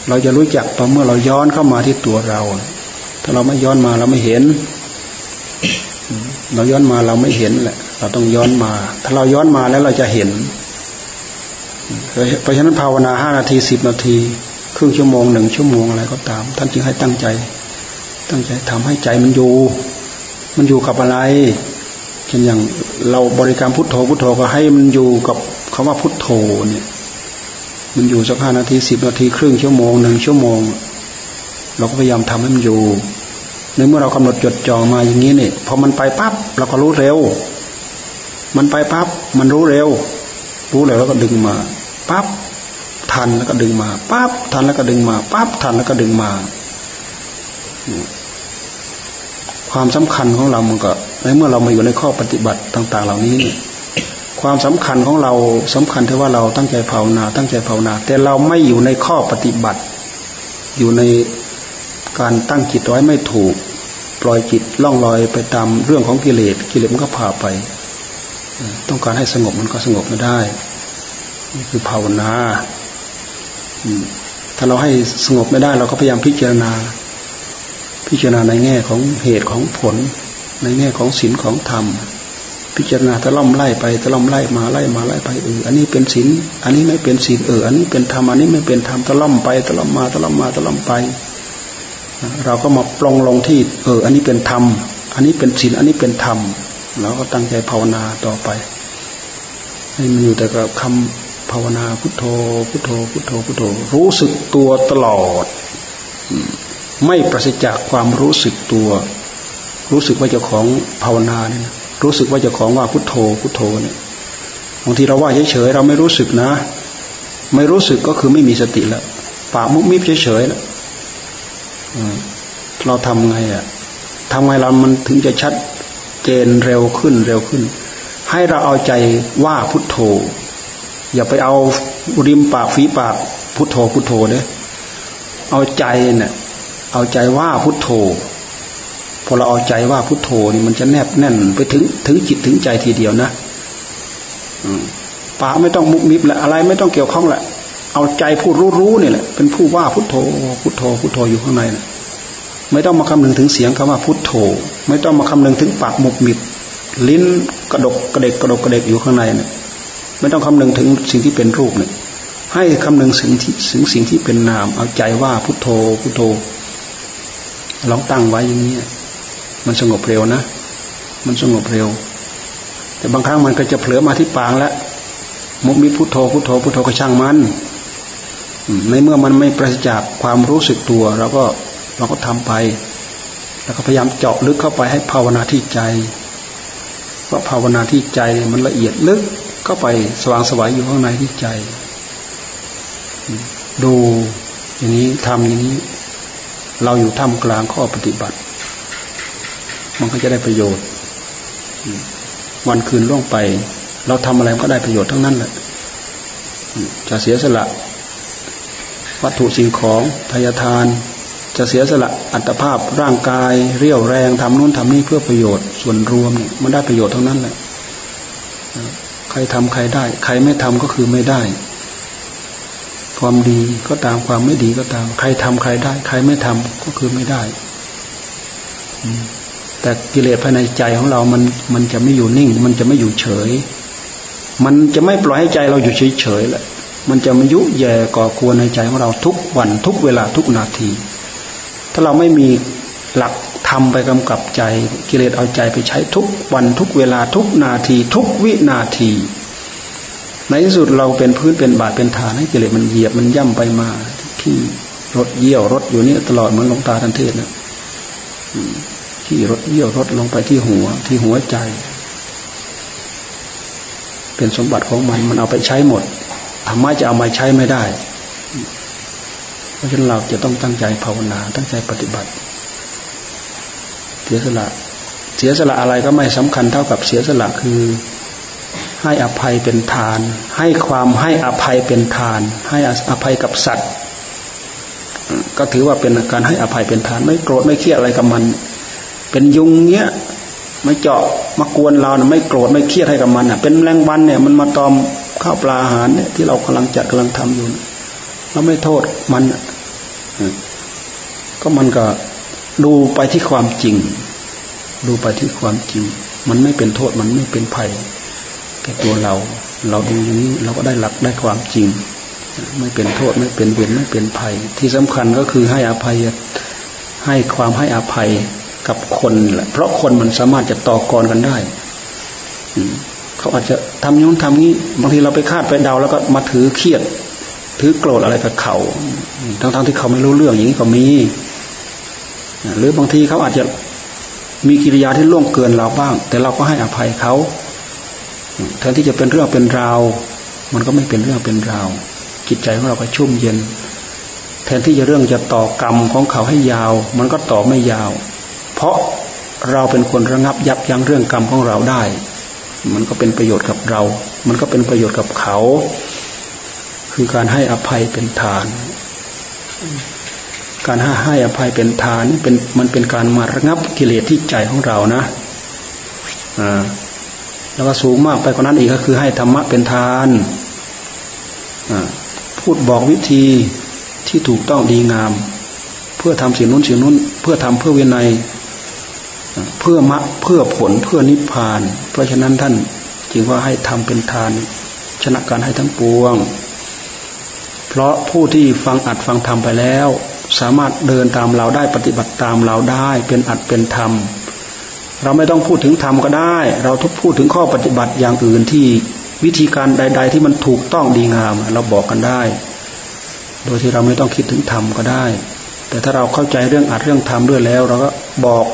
A: เราจะรู้จักตอนเมื่อเราย้อนเข้ามาที่ตัวเรา ถ้าเราไม่ย้อนมาเราไม่เห็น เราย้อนมาเราไม่เห็นแหละ เราต้องย้อนมา ถ้าเราย้อนมาแล้วเราจะเห็น เพราะฉะนั้นภาวนาห้านาทีสิบนาที ครึ่งชั่วโมงหนึ่งชั่วโมงอะไรก็ตาม ท่านจึงให้ตั้งใจ ตั้งใจทำให้ใจมันอยู่ มันอยู่กับอะไรเช่นอย่างเราบริกรรมพุทโธพุทโธก็ให้มันอยู่กับคาว่าพุทโธเนี่ย มันอยู่สักห้านาทีสิบนาทีครึ่งชั่วโมงหนึ่งชั่วโมง เราก็พยายามทำให้มันอยู่ในเมื่อเรากำหนดจดจ่อมาอย่างนี้เนี่ยพอมันไปปั๊บเราก็รู้เร็ว มันไปปั๊บมันรู้เร็ว รู้เร็วแล้วก็ดึงมาปั๊บทันแล้วก็ดึงมาปั๊บทันแล้วก็ดึงมาปั๊บทันแล้วก็ดึงมา ความสำคัญของเรามันก็ในเมื่อเรามาอยู่ในข้อปฏิบัติต่าง ๆ เหล่านี้เนี่ยความสำคัญของเราสำคัญที่ว่าเราตั้งใจภาวนา ตั้งใจภาวนา แต่เราไม่อยู่ในข้อปฏิบัติ อยู่ในการตั้งจิตไว้ไม่ถูก ปล่อยจิตล่องลอยไปตามเรื่องของกิเลสกิเลสมันก็พาไป ต้องการให้สงบมันก็สงบไม่ได้นี่คือภาวนาถ้าเราให้สงบไม่ได้ เราก็พยายามพิจารณา พิจารณาในแง่ของเหตุของผล ในแง่ของศีลของธรรม พิจารณาตะล่อมไล่ไปตะล่อมไล่มาไล่มาไล่ไปเอออันนี้เป็นศีลอันนี้ไม่เป็นศีลเอออันนี้เป็นธรรมอันนี้ไม่เป็นธรรมตะล่อมไปตะล่อมมาตะล่อมมาตะล่อมไป เราก็มาปลงลงที่เออ อันนี้เป็นธรรม อันนี้เป็นศีลอันนี้เป็นธรรมเราก็ตั้งใจภาวนาต่อไปให้มันอยู่แต่กับคำภาวนาพุทโธพุทโธพุทโธพุทโธรู้สึกตัวตลอด ไม่ประสิทธิ์จากความรู้สึกตัว รู้สึกว่าเจ้าของภาวนาเนี่ยรู้สึกว่าจะของว่าพุทโธพุทโธเนี่ยบางทีเราว่าเฉยๆเราไม่รู้สึกนะ ไม่รู้สึกก็คือไม่มีสติแล้วปากมุกมิบเฉยๆแล้วเราทำไงอะทำไงเรามันถึงจะชัดเจนเร็วขึ้นเร็วขึ้น ให้เราเอาใจว่าพุทโธ อย่าไปเอาริมปากฝีปากพุทโธพุทโธเนี่ยเอาใจเนี่ย เอาใจว่าพุทโธพอเราเอาใจว่าพุทโธนี่มันจะแนบแน่นไปถึงถึงจิตถึงใจทีเดียวนะปากไม่ต้องมุกมิบแหละอะไรไม่ต้องเกี่ยวข้องแหละเอาใจพูดรู้ๆนี่แหละ เป็นผู้ว่าพุทโธพุทโธพุทโธอยู่ข้างในนะไม่ต้องมาคำนึงถึงเสียงคำว่าพุทโธ ไม่ต้องมาคำนึงถึงปากมุกมิบลิ้นกระดกกระเดกกระดกกระเดกอยู่ข้างในเนี่ยไม่ต้องคำนึงถึงสิ่งที่เป็นรูปเนี่ยให้คำนึงถึงถึงสิ่งที่เป็นนาม เอาใจว่าพุทโธพุทโธ ลองตั้งไว้อย่างนี้มันสงบเร็วนะ มันสงบเร็ว แต่บางครั้งมันก็จะเผลอมาที่ปางแล้วมุกมีพุโทโธพุโทโธพุโทโธก็ช่างมันในเมื่อมันไม่ประจากความรู้สึกตัวเราก็เราก็ทำไป แล้วก็พยายามเจาะลึกเข้าไปให้ภาวนาที่ใจเพราะภาวนาที่ใจมันละเอียดลึกเข้าไปสว่างสวายอยู่ข้างในที่ใจ ดูอย่างนี้ทำอย่างนี้ เราอยู่ท่ามกลางข้อปฏิบัติ มันก็จะได้ประโยชน์ วันคืนล่วงไป เราทำอะไรก็ได้ประโยชน์ทั้งนั้นแหละจะเสียสละ วัตถุสิ่งของทายทาน จะเสียสละอัตภาพร่างกาย เรี่ยวแรงทำนู่นทำนี่เพื่อประโยชน์ ส่วนรวมเนี่ยมันได้ประโยชน์ทั้งนั้นแหละใครทำใครได้ ใครไม่ทำก็คือไม่ได้ ความดีก็ตามความไม่ดีก็ตาม ใครทำใครได้ ใครไม่ทำก็คือไม่ได้แต่กิเลสภายในใจของเรามันมันจะไม่อยู่นิ่ง มันจะไม่อยู่เฉย มันจะไม่ปล่อยให้ใจเราอยู่เฉยเฉยแหละมันจะมายุแย่ก่อกวนในใจของเราทุกวันทุกเวลาทุกนาที ถ้าเราไม่มีหลักทำไปกำกับใจ กิเลสเอาใจไปใช้ทุกวันทุกเวลาทุกนาที ทุกวินาที ในที่สุดเราเป็นพื้นเป็นบาดเป็นฐานให้กิเลสมันเหยียบมันย่ำไปมาที่รถเยี่ยวรถอยู่นี่ตลอดเหมือนลงตาทันเทศนะที่รถเยี่ยวรถลงไปที่หัว ที่หัวใจ เป็นสมบัติของมันมันเอาไปใช้หมดธรรมะจะเอามาใช้ไม่ได้ เพราะฉะนั้นเราจะต้องตั้งใจภาวนา ตั้งใจปฏิบัติ เสียสละ เสียสละอะไรก็ไม่สำคัญเท่ากับเสียสละคือ ให้อภัยเป็นทาน ให้ความให้อภัยเป็นทาน ให้อภัยกับสัตว์ ก็ถือว่าเป็นการให้อภัยเป็นทาน ไม่โกรธไม่เครียดอะไรกับมัน เป็นยุงเนี้ยมาเจาะมากวนเรานะไม่โกรธไม่เครียดให้กับมันอะเป็นแรงวันเนี่ยมันมาตอมข้าวปลาอาหารเนี่ยที่เรากำลังจัดกำลังทำอยู่เราไม่โทษมันก็มันก็ดูไปที่ความจริง ดูไปที่ความจริง มันไม่เป็นโทษมันไม่เป็นภัย แก่ตัวเรา เราดูอย่างนี้เราก็ได้หลักได้ความจริง ไม่เป็นโทษไม่เป็นเวรไม่เป็นภัย ที่สำคัญก็คือให้อภัยให้ความให้อภัยกับคนแหละ เพราะคนมันสามารถจะต่อกรกันได้เขาอาจจะทำนู้นทำนี้ บางทีเราไปคาดไปเดาแล้วก็มาถือเครียด ถือโกรธอะไรกับเขาทั้งๆทที่เขาไม่รู้เรื่องอย่างนี้ก็มีหรือบางทีเขาอาจจะมีกิริยาที่ล่วงเกินเราบ้าง แต่เราก็ให้อภัยเขา แทนที่จะเป็นเรื่องเป็นราว มันก็ไม่เป็นเรื่องเป็นราว จิตใจของเราก็ชุ่มเย็น แทนที่จะเรื่องจะต่อกรรมของเขาให้ยาว มันก็ต่อไม่ยาว เพราะเราเป็นคนระงับยับยั้งเรื่องกรรมของเราได้ มันก็เป็นประโยชน์กับเรา มันก็เป็นประโยชน์กับเขา คือการให้อภัยเป็นฐาน การให้ให้อภัยเป็นฐานเป็นมันเป็นการมาระงับกิเลสที่ใจของเรานะ อ่า แล้วก็สูงมากไปกว่านั้นอีกก็คือให้ธรรมะเป็นทานพูดบอกวิธีที่ถูกต้องดีงาม เพื่อทำสิ่งนู้นสิ่งนู้น เพื่อทำเพื่อวินัยเพื่อมะเพื่อผลเพื่อนิพพาน เพราะฉะนั้นท่านจึงว่าให้ทำเป็นทาน ชนะการให้ทั้งปวง เพราะผู้ที่ฟังอัดฟังธรรมไปแล้ว สามารถเดินตามเราได้ปฏิบัติตามเราได้ เป็นอัดเป็นธรรม เราไม่ต้องพูดถึงธรรมก็ได้ เราทุกพูดถึงข้อปฏิบัติอย่างอื่นที่วิธีการใด ๆ ที่มันถูกต้องดีงาม เราบอกกันได้ โดยที่เราไม่ต้องคิดถึงธรรมก็ได้ แต่ถ้าเราเข้าใจเรื่องอัดเรื่องธรรมด้วยแล้ว เราก็บอก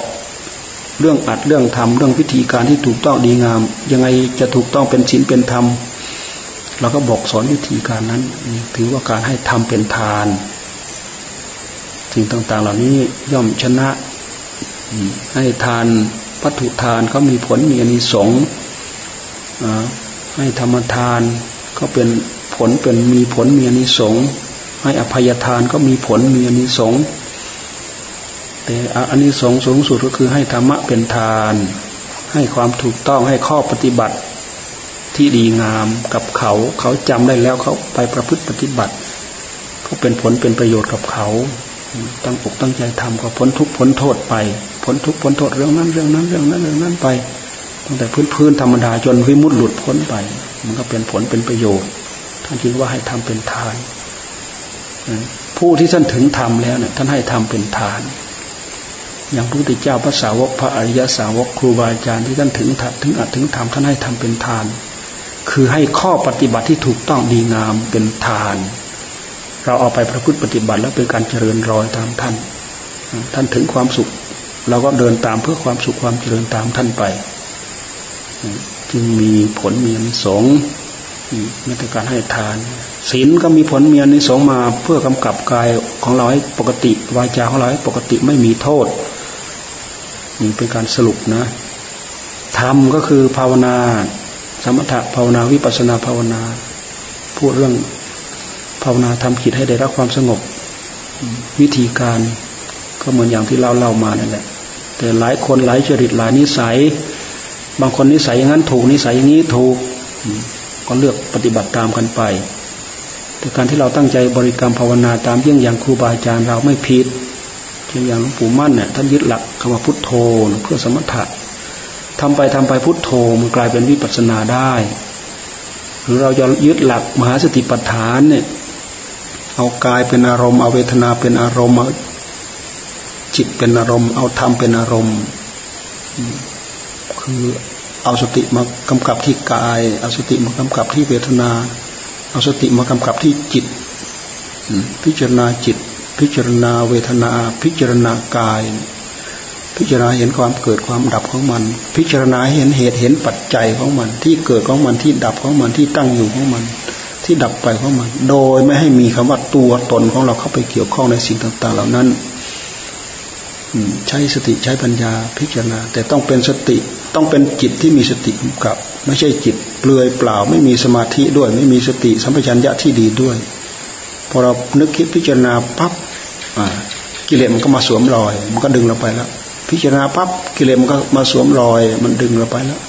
A: เรื่องอัดเรื่องทำเรื่องวิธีการที่ถูกต้องดีงาม ยังไงจะถูกต้องเป็นศีลเป็นธรรมเราก็บอกสอนวิธีการนั้น ถือว่าการให้ทำเป็นทานสิ่งต่าง ๆ เหล่านี้ย่อมชนะให้ทาน วัตถุทานก็มีผลมีอนิสงส์ให้ธรรมทานก็เป็นผลเป็นมีผลมีอนิสงส์ให้อภัยทานก็มีผลมีอนิสงส์แต่อันนี้สงสูงสุดก็คือให้ธรรมะเป็นทาน ให้ความถูกต้องให้ข้อปฏิบัติที่ดีงามกับเขา เขาจำได้แล้วเขาไปประพฤติปฏิบัติ ก็เป็นผลเป็นประโยชน์กับเขา ตั้งอกตั้งใจทำก็พ้นทุกพ้นโทษไปพ้นทุกพ้นโทษเรื่องนั้นเรื่องนั้นเรื่องนั้นเรื่องนั้นไปตั้งแต่พื้นพื้นธรรมดาจนวิมุตติหลุดพ้นไป มันก็เป็นผลเป็นประโยชน์ท่านคิดว่าให้ทำเป็นทานผู้ที่ท่านถึงทำแล้วเนี่ยท่านให้ทำเป็นทาน อย่างพระพุทธเจ้าพระสาวกพระอริยสาวกครูบาอาจารย์ที่ท่านถึงถึงอัดถึงทำท่านให้ทำเป็นทาน คือให้ข้อปฏิบัติที่ถูกต้องดีงามเป็นทาน เราเอาไปประพฤติปฏิบัติแล้วเป็นการเจริญรอยตามท่าน ท่านถึงความสุข เราก็เดินตามเพื่อความสุขความเจริญตามท่านไป จึงมีผลมีอนิสงส์ในการให้ทานศีลก็มีผลมีอนิสงส์มาเพื่อกำกับกายของเราให้ปกติวาจาของเราให้ปกติไม่มีโทษนี่เป็นการสรุปนะธรรมก็คือภาวนา สมถะภาวนาวิปัสนาภาวนา พูดเรื่อง ภาวนาทำจิตให้ได้รับความสงบ วิธีการก็เหมือนอย่างที่เราเล่ามานั่นแหละ แต่หลายคนหลายจริตหลายนิสัย บางคนนิสัยอย่างนั้นถูกนิสัยอย่างนี้ถูกก็เลือกปฏิบัติตามกันไป แต่การที่เราตั้งใจบริกรรมภาวนาตามเยี่ยงอย่างครูบาอาจารย์เราไม่ผิดช่นอย่างหลวงปู่มั่นเนี่ยท่านยึดหลักคำว่าพุทโธเพื่อสมถะทำไปทำไปพุทโธมันกลายเป็นวิปัสนาได้ หรือเราจะยึดหลักมหาสติปัฏฐานเนี่ย เอากายเป็นอารมณ์เอาเวทนาเป็นอารมณ์เอาจิตเป็นอารมณ์ เอาธรรมเป็นอารมณ์ คือเอาสติมากำกับที่กาย เอาสติมากำกับที่เวทนา เอาสติมากำกับที่จิต พิจารณาจิต พิจารณาเวทนา พิจารณากาย พิจารณาเห็นความเกิดความดับของมัน พิจารณาเห็นเหตุเห็นปัจจัยของมัน ที่เกิดของมันที่ดับของมันที่ตั้งอยู่ของมัน ที่ดับไปของมัน โดยไม่ให้มีคำว่าตัวตนของเราเข้าไปเกี่ยวข้องในสิ่งต่าง ๆ เหล่านั้นใช้สติใช้ปัญญาพิจารณา แต่ต้องเป็นสติต้องเป็นจิตที่มีสติกำกับ ไม่ใช่จิตเปลือยเปล่า ไม่มีสมาธิด้วย ไม่มีสติสัมปชัญญะที่ดีด้วยพอเรานึกคิดพิจารณาปั๊บกิเลสมันก็มาสวมรอย มันก็ดึงเราไปแล้ว พิจารณาปั๊บกิเลสมันก็มาสวมรอย มันดึงเราไปแล้ว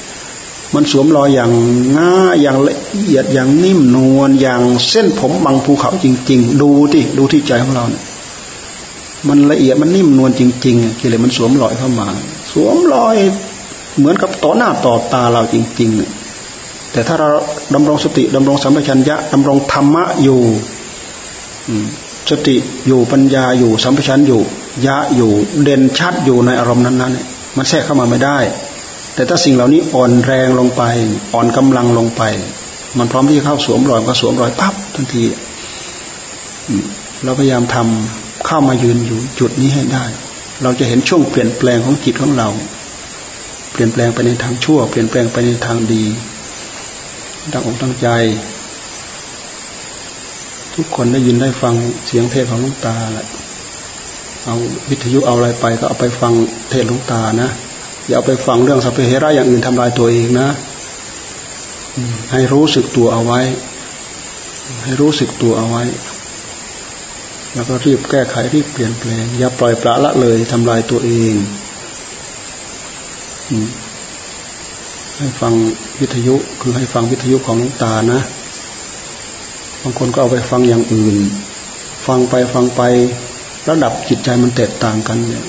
A: มันสวมรอยอย่างง่าอย่างละเอียดอย่างนิ่มนวลอย่างเส้นผมบางภูเขาจริง ๆ ดูที่ดูที่ใจของเราเนี่ยมันละเอียดมันนิ่มนวลจริงๆกิเลสมันสวมรอยเข้ามา สวมรอยเหมือนกับต่อหน้าต่อตาเราจริงๆแต่ถ้าเราดำรงสติดำรงสัมปชัญญะดำรงธรรมะอยู่สติอยู่ปัญญาอยู่สัมปชัญญะอยู่ยะอยู่เด่นชัดอยู่ในอารมณ์นั้นๆมันแทรกเข้ามาไม่ได้ แต่ถ้าสิ่งเหล่านี้อ่อนแรงลงไป อ่อนกำลังลงไป มันพร้อมที่จะเข้าสวมรอยก็สวมรอยปั๊บทันทีเราพยายามทำเข้ามายืนอยู่จุดนี้ให้ได้ เราจะเห็นช่วงเปลี่ยนแปลงของจิตของเรา เปลี่ยนแปลงไปในทางชั่ว เปลี่ยนแปลงไปในทางดีตั้งอกตั้งใจ ทุกคนได้ยินได้ฟังเสียงเทศของลุงตาแหละเอาวิทยุเอาอะไรไปก็เอาไปฟังเทศลุงตานะ อย่าไปฟังเรื่องสัพเพเหระอย่างอื่นทำลายตัวเองนะให้รู้สึกตัวเอาไว้ ให้รู้สึกตัวเอาไว้ แล้วก็รีบแก้ไขรีบเปลี่ยนแปลง อย่าปล่อยปละละเลยทำลายตัวเองให้ฟังวิทยุคือให้ฟังวิทยุของหลวงตานะ บางคนก็เอาไปฟังอย่างอื่น ฟังไปฟังไประดับจิตใจมันแตกต่างกันเนี่ย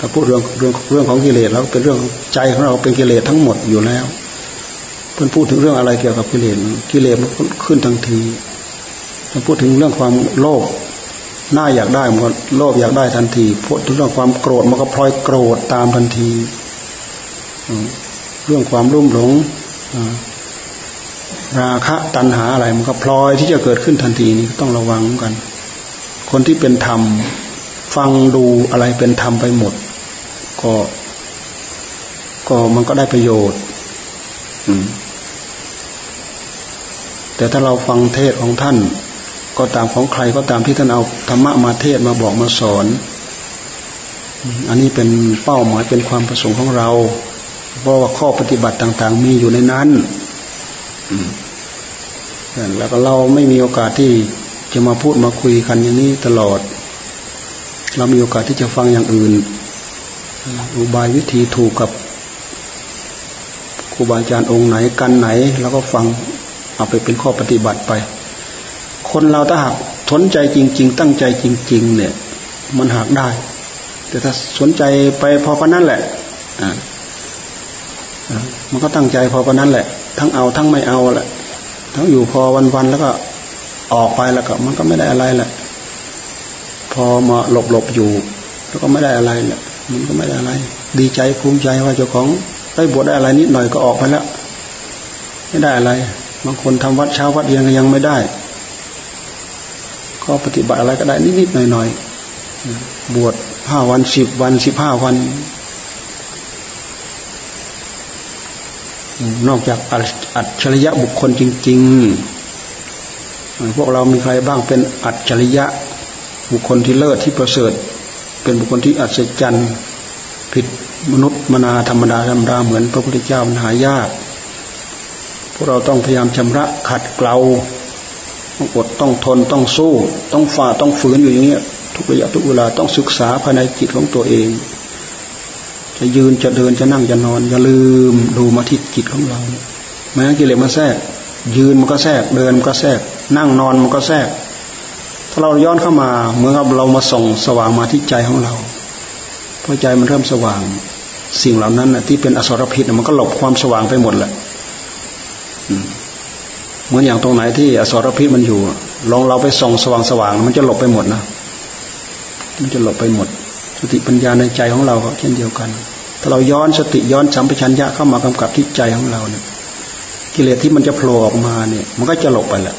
A: ถ้าพูดเรื่องเรื่องเรื่องของกิเลสแล้วเป็นเรื่องใจของเราเป็นกิเลสทั้งหมดอยู่แล้วเพื่อนพูดถึงเรื่องอะไรเกี่ยวกับกิเลสกิเลสมันขึ้นทันทีถ้าพูดถึงเรื่องความโลภหน้าอยากได้มันโลภอยากได้ทันทีพูดถึงเรื่องความโกรธมันก็พลอยโกรธตามทันทีเรื่องความรุ่มหลงราคะตัณหาอะไรมันก็พลอยที่จะเกิดขึ้นทันทีนี้ต้องระวังกัน คนที่เป็นธรรม ฟังดูอะไรเป็นธรรมไปหมด ก็ก็มันก็ได้ประโยชน์แต่ถ้าเราฟังเทศของท่าน ก็ตามของใครก็ตามที่ท่านเอาธรรมะมาเทศมาบอกมาสอน อันนี้เป็นเป้าหมายเป็นความประสงค์ของเรา เพราะว่าข้อปฏิบัติต่างๆ มีอยู่ในนั้นแล้วก็เราไม่มีโอกาสที่จะมาพูดมาคุยกันอย่างนี้ตลอด เรามีโอกาสที่จะฟังอย่างอื่น อุบายวิธีถูกกับครูบาอาจารย์องค์ไหนกันไหน แล้วก็ฟังเอาไปเป็นข้อปฏิบัติไป คนเราถ้าหากสนใจจริง ๆ ตั้งใจจริง ๆ เนี่ย มันหากได้ แต่ถ้าสนใจไปพอปนั้นแหละมันก็ตั้งใจพอปนั้นแหละ ทั้งเอาทั้งไม่เอาแหละ ทั้งอยู่พอวันๆแล้วก็ออกไปแล้วก็ มันก็ไม่ได้อะไรแหละ พอมาหลบหลบอยู่ แล้วก็ไม่ได้อะไรเนี่ย มันก็ไม่ได้อะไร ดีใจภูมิใจว่าเจ้าของได้บวชได้อะไรนิดหน่อยก็ออกไปแล้วไม่ได้อะไรบางคนทำวัดเช้าวัดเย็นก็ยังไม่ได้ ก็ปฏิบัติอะไรก็ได้นิดๆหน่อยๆบวชห้าวันสิบวันสิบห้าวัน นอกจากอัจฉริยะบุคคลจริง ๆ พวกเรามีใครบ้างเป็นอัจฉริยะบุคคลที่เลิศที่ประเสริฐ เป็นบุคคลที่อัศจรรย์ผิดมนุษย์มนาธรรมดาธรรมดาเหมือนพระพุทธเจ้ามันหายาก พวกเราต้องพยายามชำระขัดเกลาต้องอดต้องทนต้องสู้ ต้องฝ่าต้องฝืนอยู่อย่างเงี้ยทุกระยะทุกเวลาต้องศึกษาภายในจิตของตัวเอง จะยืนจะเดินจะนั่งจะนอน อย่าลืมดูมาที่จิตของเราแม้กิเลสมาแทรก ยืนมันก็แทรกเดินมันก็แทรก นั่งนอนมันก็แทรก ถ้าเราย้อนเข้ามาเหมือนกับเรามาส่งสว่างมาที่ใจของเราพอใจมันเริ่มสว่าง สิ่งเหล่านั้นที่เป็นอสรพิษมันก็หลบความสว่างไปหมดแหละเหมือนอย่างตรงไหนที่อสรพิษมันอยู่ ลองเราไปส่องสว่างสว่างมันจะหลบไปหมดนะมันจะหลบไปหมด สติปัญญาในใจของเราก็เช่นเดียวกัน ถ้าเราย้อนสติย้อนสัมปชัญญะเข้ามากำกับที่ใจของเราเนี่ย กิเลสที่มันจะโผล่ออกมาเนี่ย มันก็จะหลบไปแหละ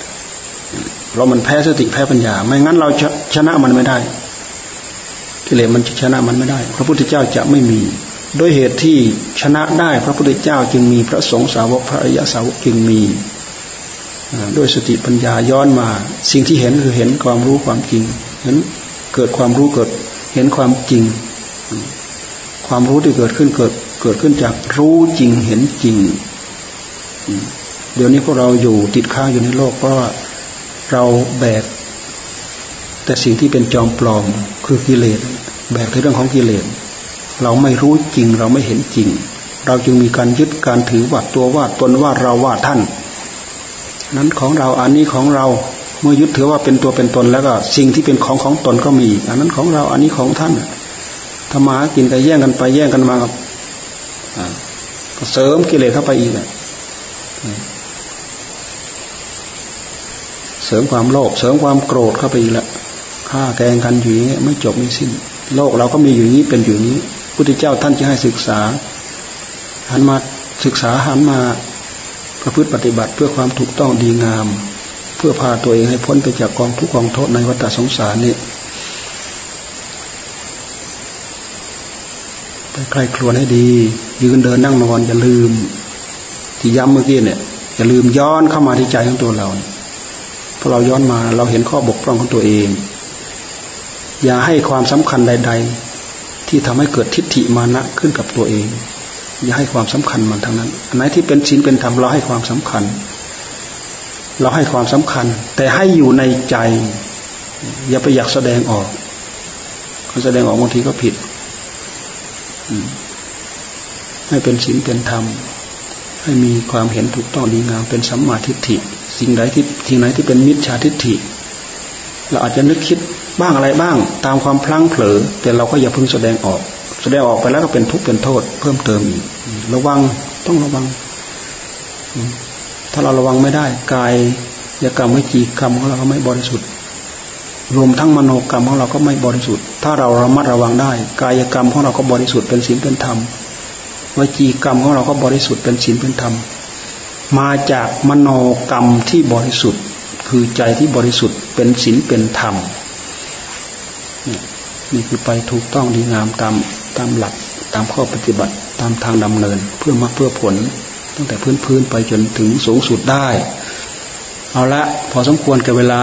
A: เรามันแพ้สติแพ้ปัญญา ไม่งั้นเราจะชนะมันไม่ได้ กิเลสมันจะชนะมันไม่ได้ พระพุทธเจ้าจะไม่มี โดยเหตุที่ชนะได้ พระพุทธเจ้าจึงมีพระสงฆ์สาวกพระอริยสาวกจึงมีด้วยสติปัญญาย้อนมา สิ่งที่เห็นคือเห็นความรู้ความจริงเห็นเกิดความรู้เกิดเห็นความจริง ความรู้ที่เกิดขึ้นเกิดเกิดขึ้นจากรู้จริงเห็นจริงเดี๋ยวนี้พวกเราอยู่ติดค้างอยู่ในโลกเพราะ เราแบกแต่สิ่งที่เป็นจอมปลอมคือกิเลสแบกในเรื่องของกิเลสเราไม่รู้จริงเราไม่เห็นจริง เราจึงมีการยึดการถือว่าตัวว่าตนว่าเราว่าท่าน นั้นของเราอันนี้ของเราเมื่อยึดถือว่าเป็นตัวเป็นตนแล้วก็สิ่งที่เป็นของของตนก็มี อันนั้นของเราอันนี้ของท่านธรรมากินกันแย่งกันไปแย่งกันมากับเสริมกิเลสเข้าไปอีกเสริมความโลภเสริมความโกรธเข้าไปอีกละฆ่าแกงกันอยู่อย่างนี้ไม่จบไม่สิ้น โลกเราก็มีอยู่นี้เป็นอยู่นี้พุทธเจ้าท่านจะให้ศึกษา หันมาศึกษาหันมาประพฤติปฏิบัติเพื่อความถูกต้องดีงาม เพื่อพาตัวเองให้พ้นไปจากกองทุกข์กองโทษในวัฏสงสารนี่ใครครวญให้ดี ยืนเดินนั่งนอนอย่าลืม ที่ย้ำเมื่อกี้เนี่ยอย่าลืมย้อนเข้ามาที่ใจของตัวเรา พอเราย้อนมาเราเห็นข้อบกพร่องของตัวเอง อย่าให้ความสำคัญใด ๆ ที่ทำให้เกิดทิฏฐิมานะขึ้นกับตัวเอง อย่าให้ความสำคัญมันทั้งนั้นอันไหนที่เป็นศีลเป็นธรรมเราให้ความสำคัญ เราให้ความสำคัญ แต่ให้อยู่ในใจ อย่าไปอยากแสดงออกแสดงออกบางทีก็ผิดให้เป็นศีลเป็นธรรมให้มีความเห็นถูกต้องดีงามเป็นสัมมาทิฏฐิ สิ่งใดที่สิ่งไหนที่เป็นมิจฉาทิฏฐิ เราอาจจะนึกคิดบ้างอะไรบ้าง ตามความพลั้งเผลอ แต่เราก็อย่าเพิ่งแสดงออก แสดงออกไปแล้วก็เป็นทุกข์เป็นโทษ เพิ่มเติมอีก ระวังต้องระวัง ถ้าเราระวังไม่ได้กายยกรรมวิจีกรรมของเราก็ไม่บริสุทธิ์ รวมทั้งมโนกรรมของเราก็ไม่บริสุทธิ์ ถ้าเราระมัดระวังได้ กายกรรมของเราก็บริสุทธิ์เป็นศีลเป็นธรรมวจีกรรมของเราก็บริสุทธิ์เป็นศีลเป็นธรรม มาจากมโนกรรมที่บริสุทธิ์ คือใจที่บริสุทธิ์เป็นศีลเป็นธรรม นี่คือไปถูกต้องดีงามตามตามหลักตามข้อปฏิบัติตามทางดำเนินเพื่อมาเพื่อผล ตั้งแต่พื้นพื้นไปจนถึงสูงสุดได้ เอาละพอสมควรกับเวลา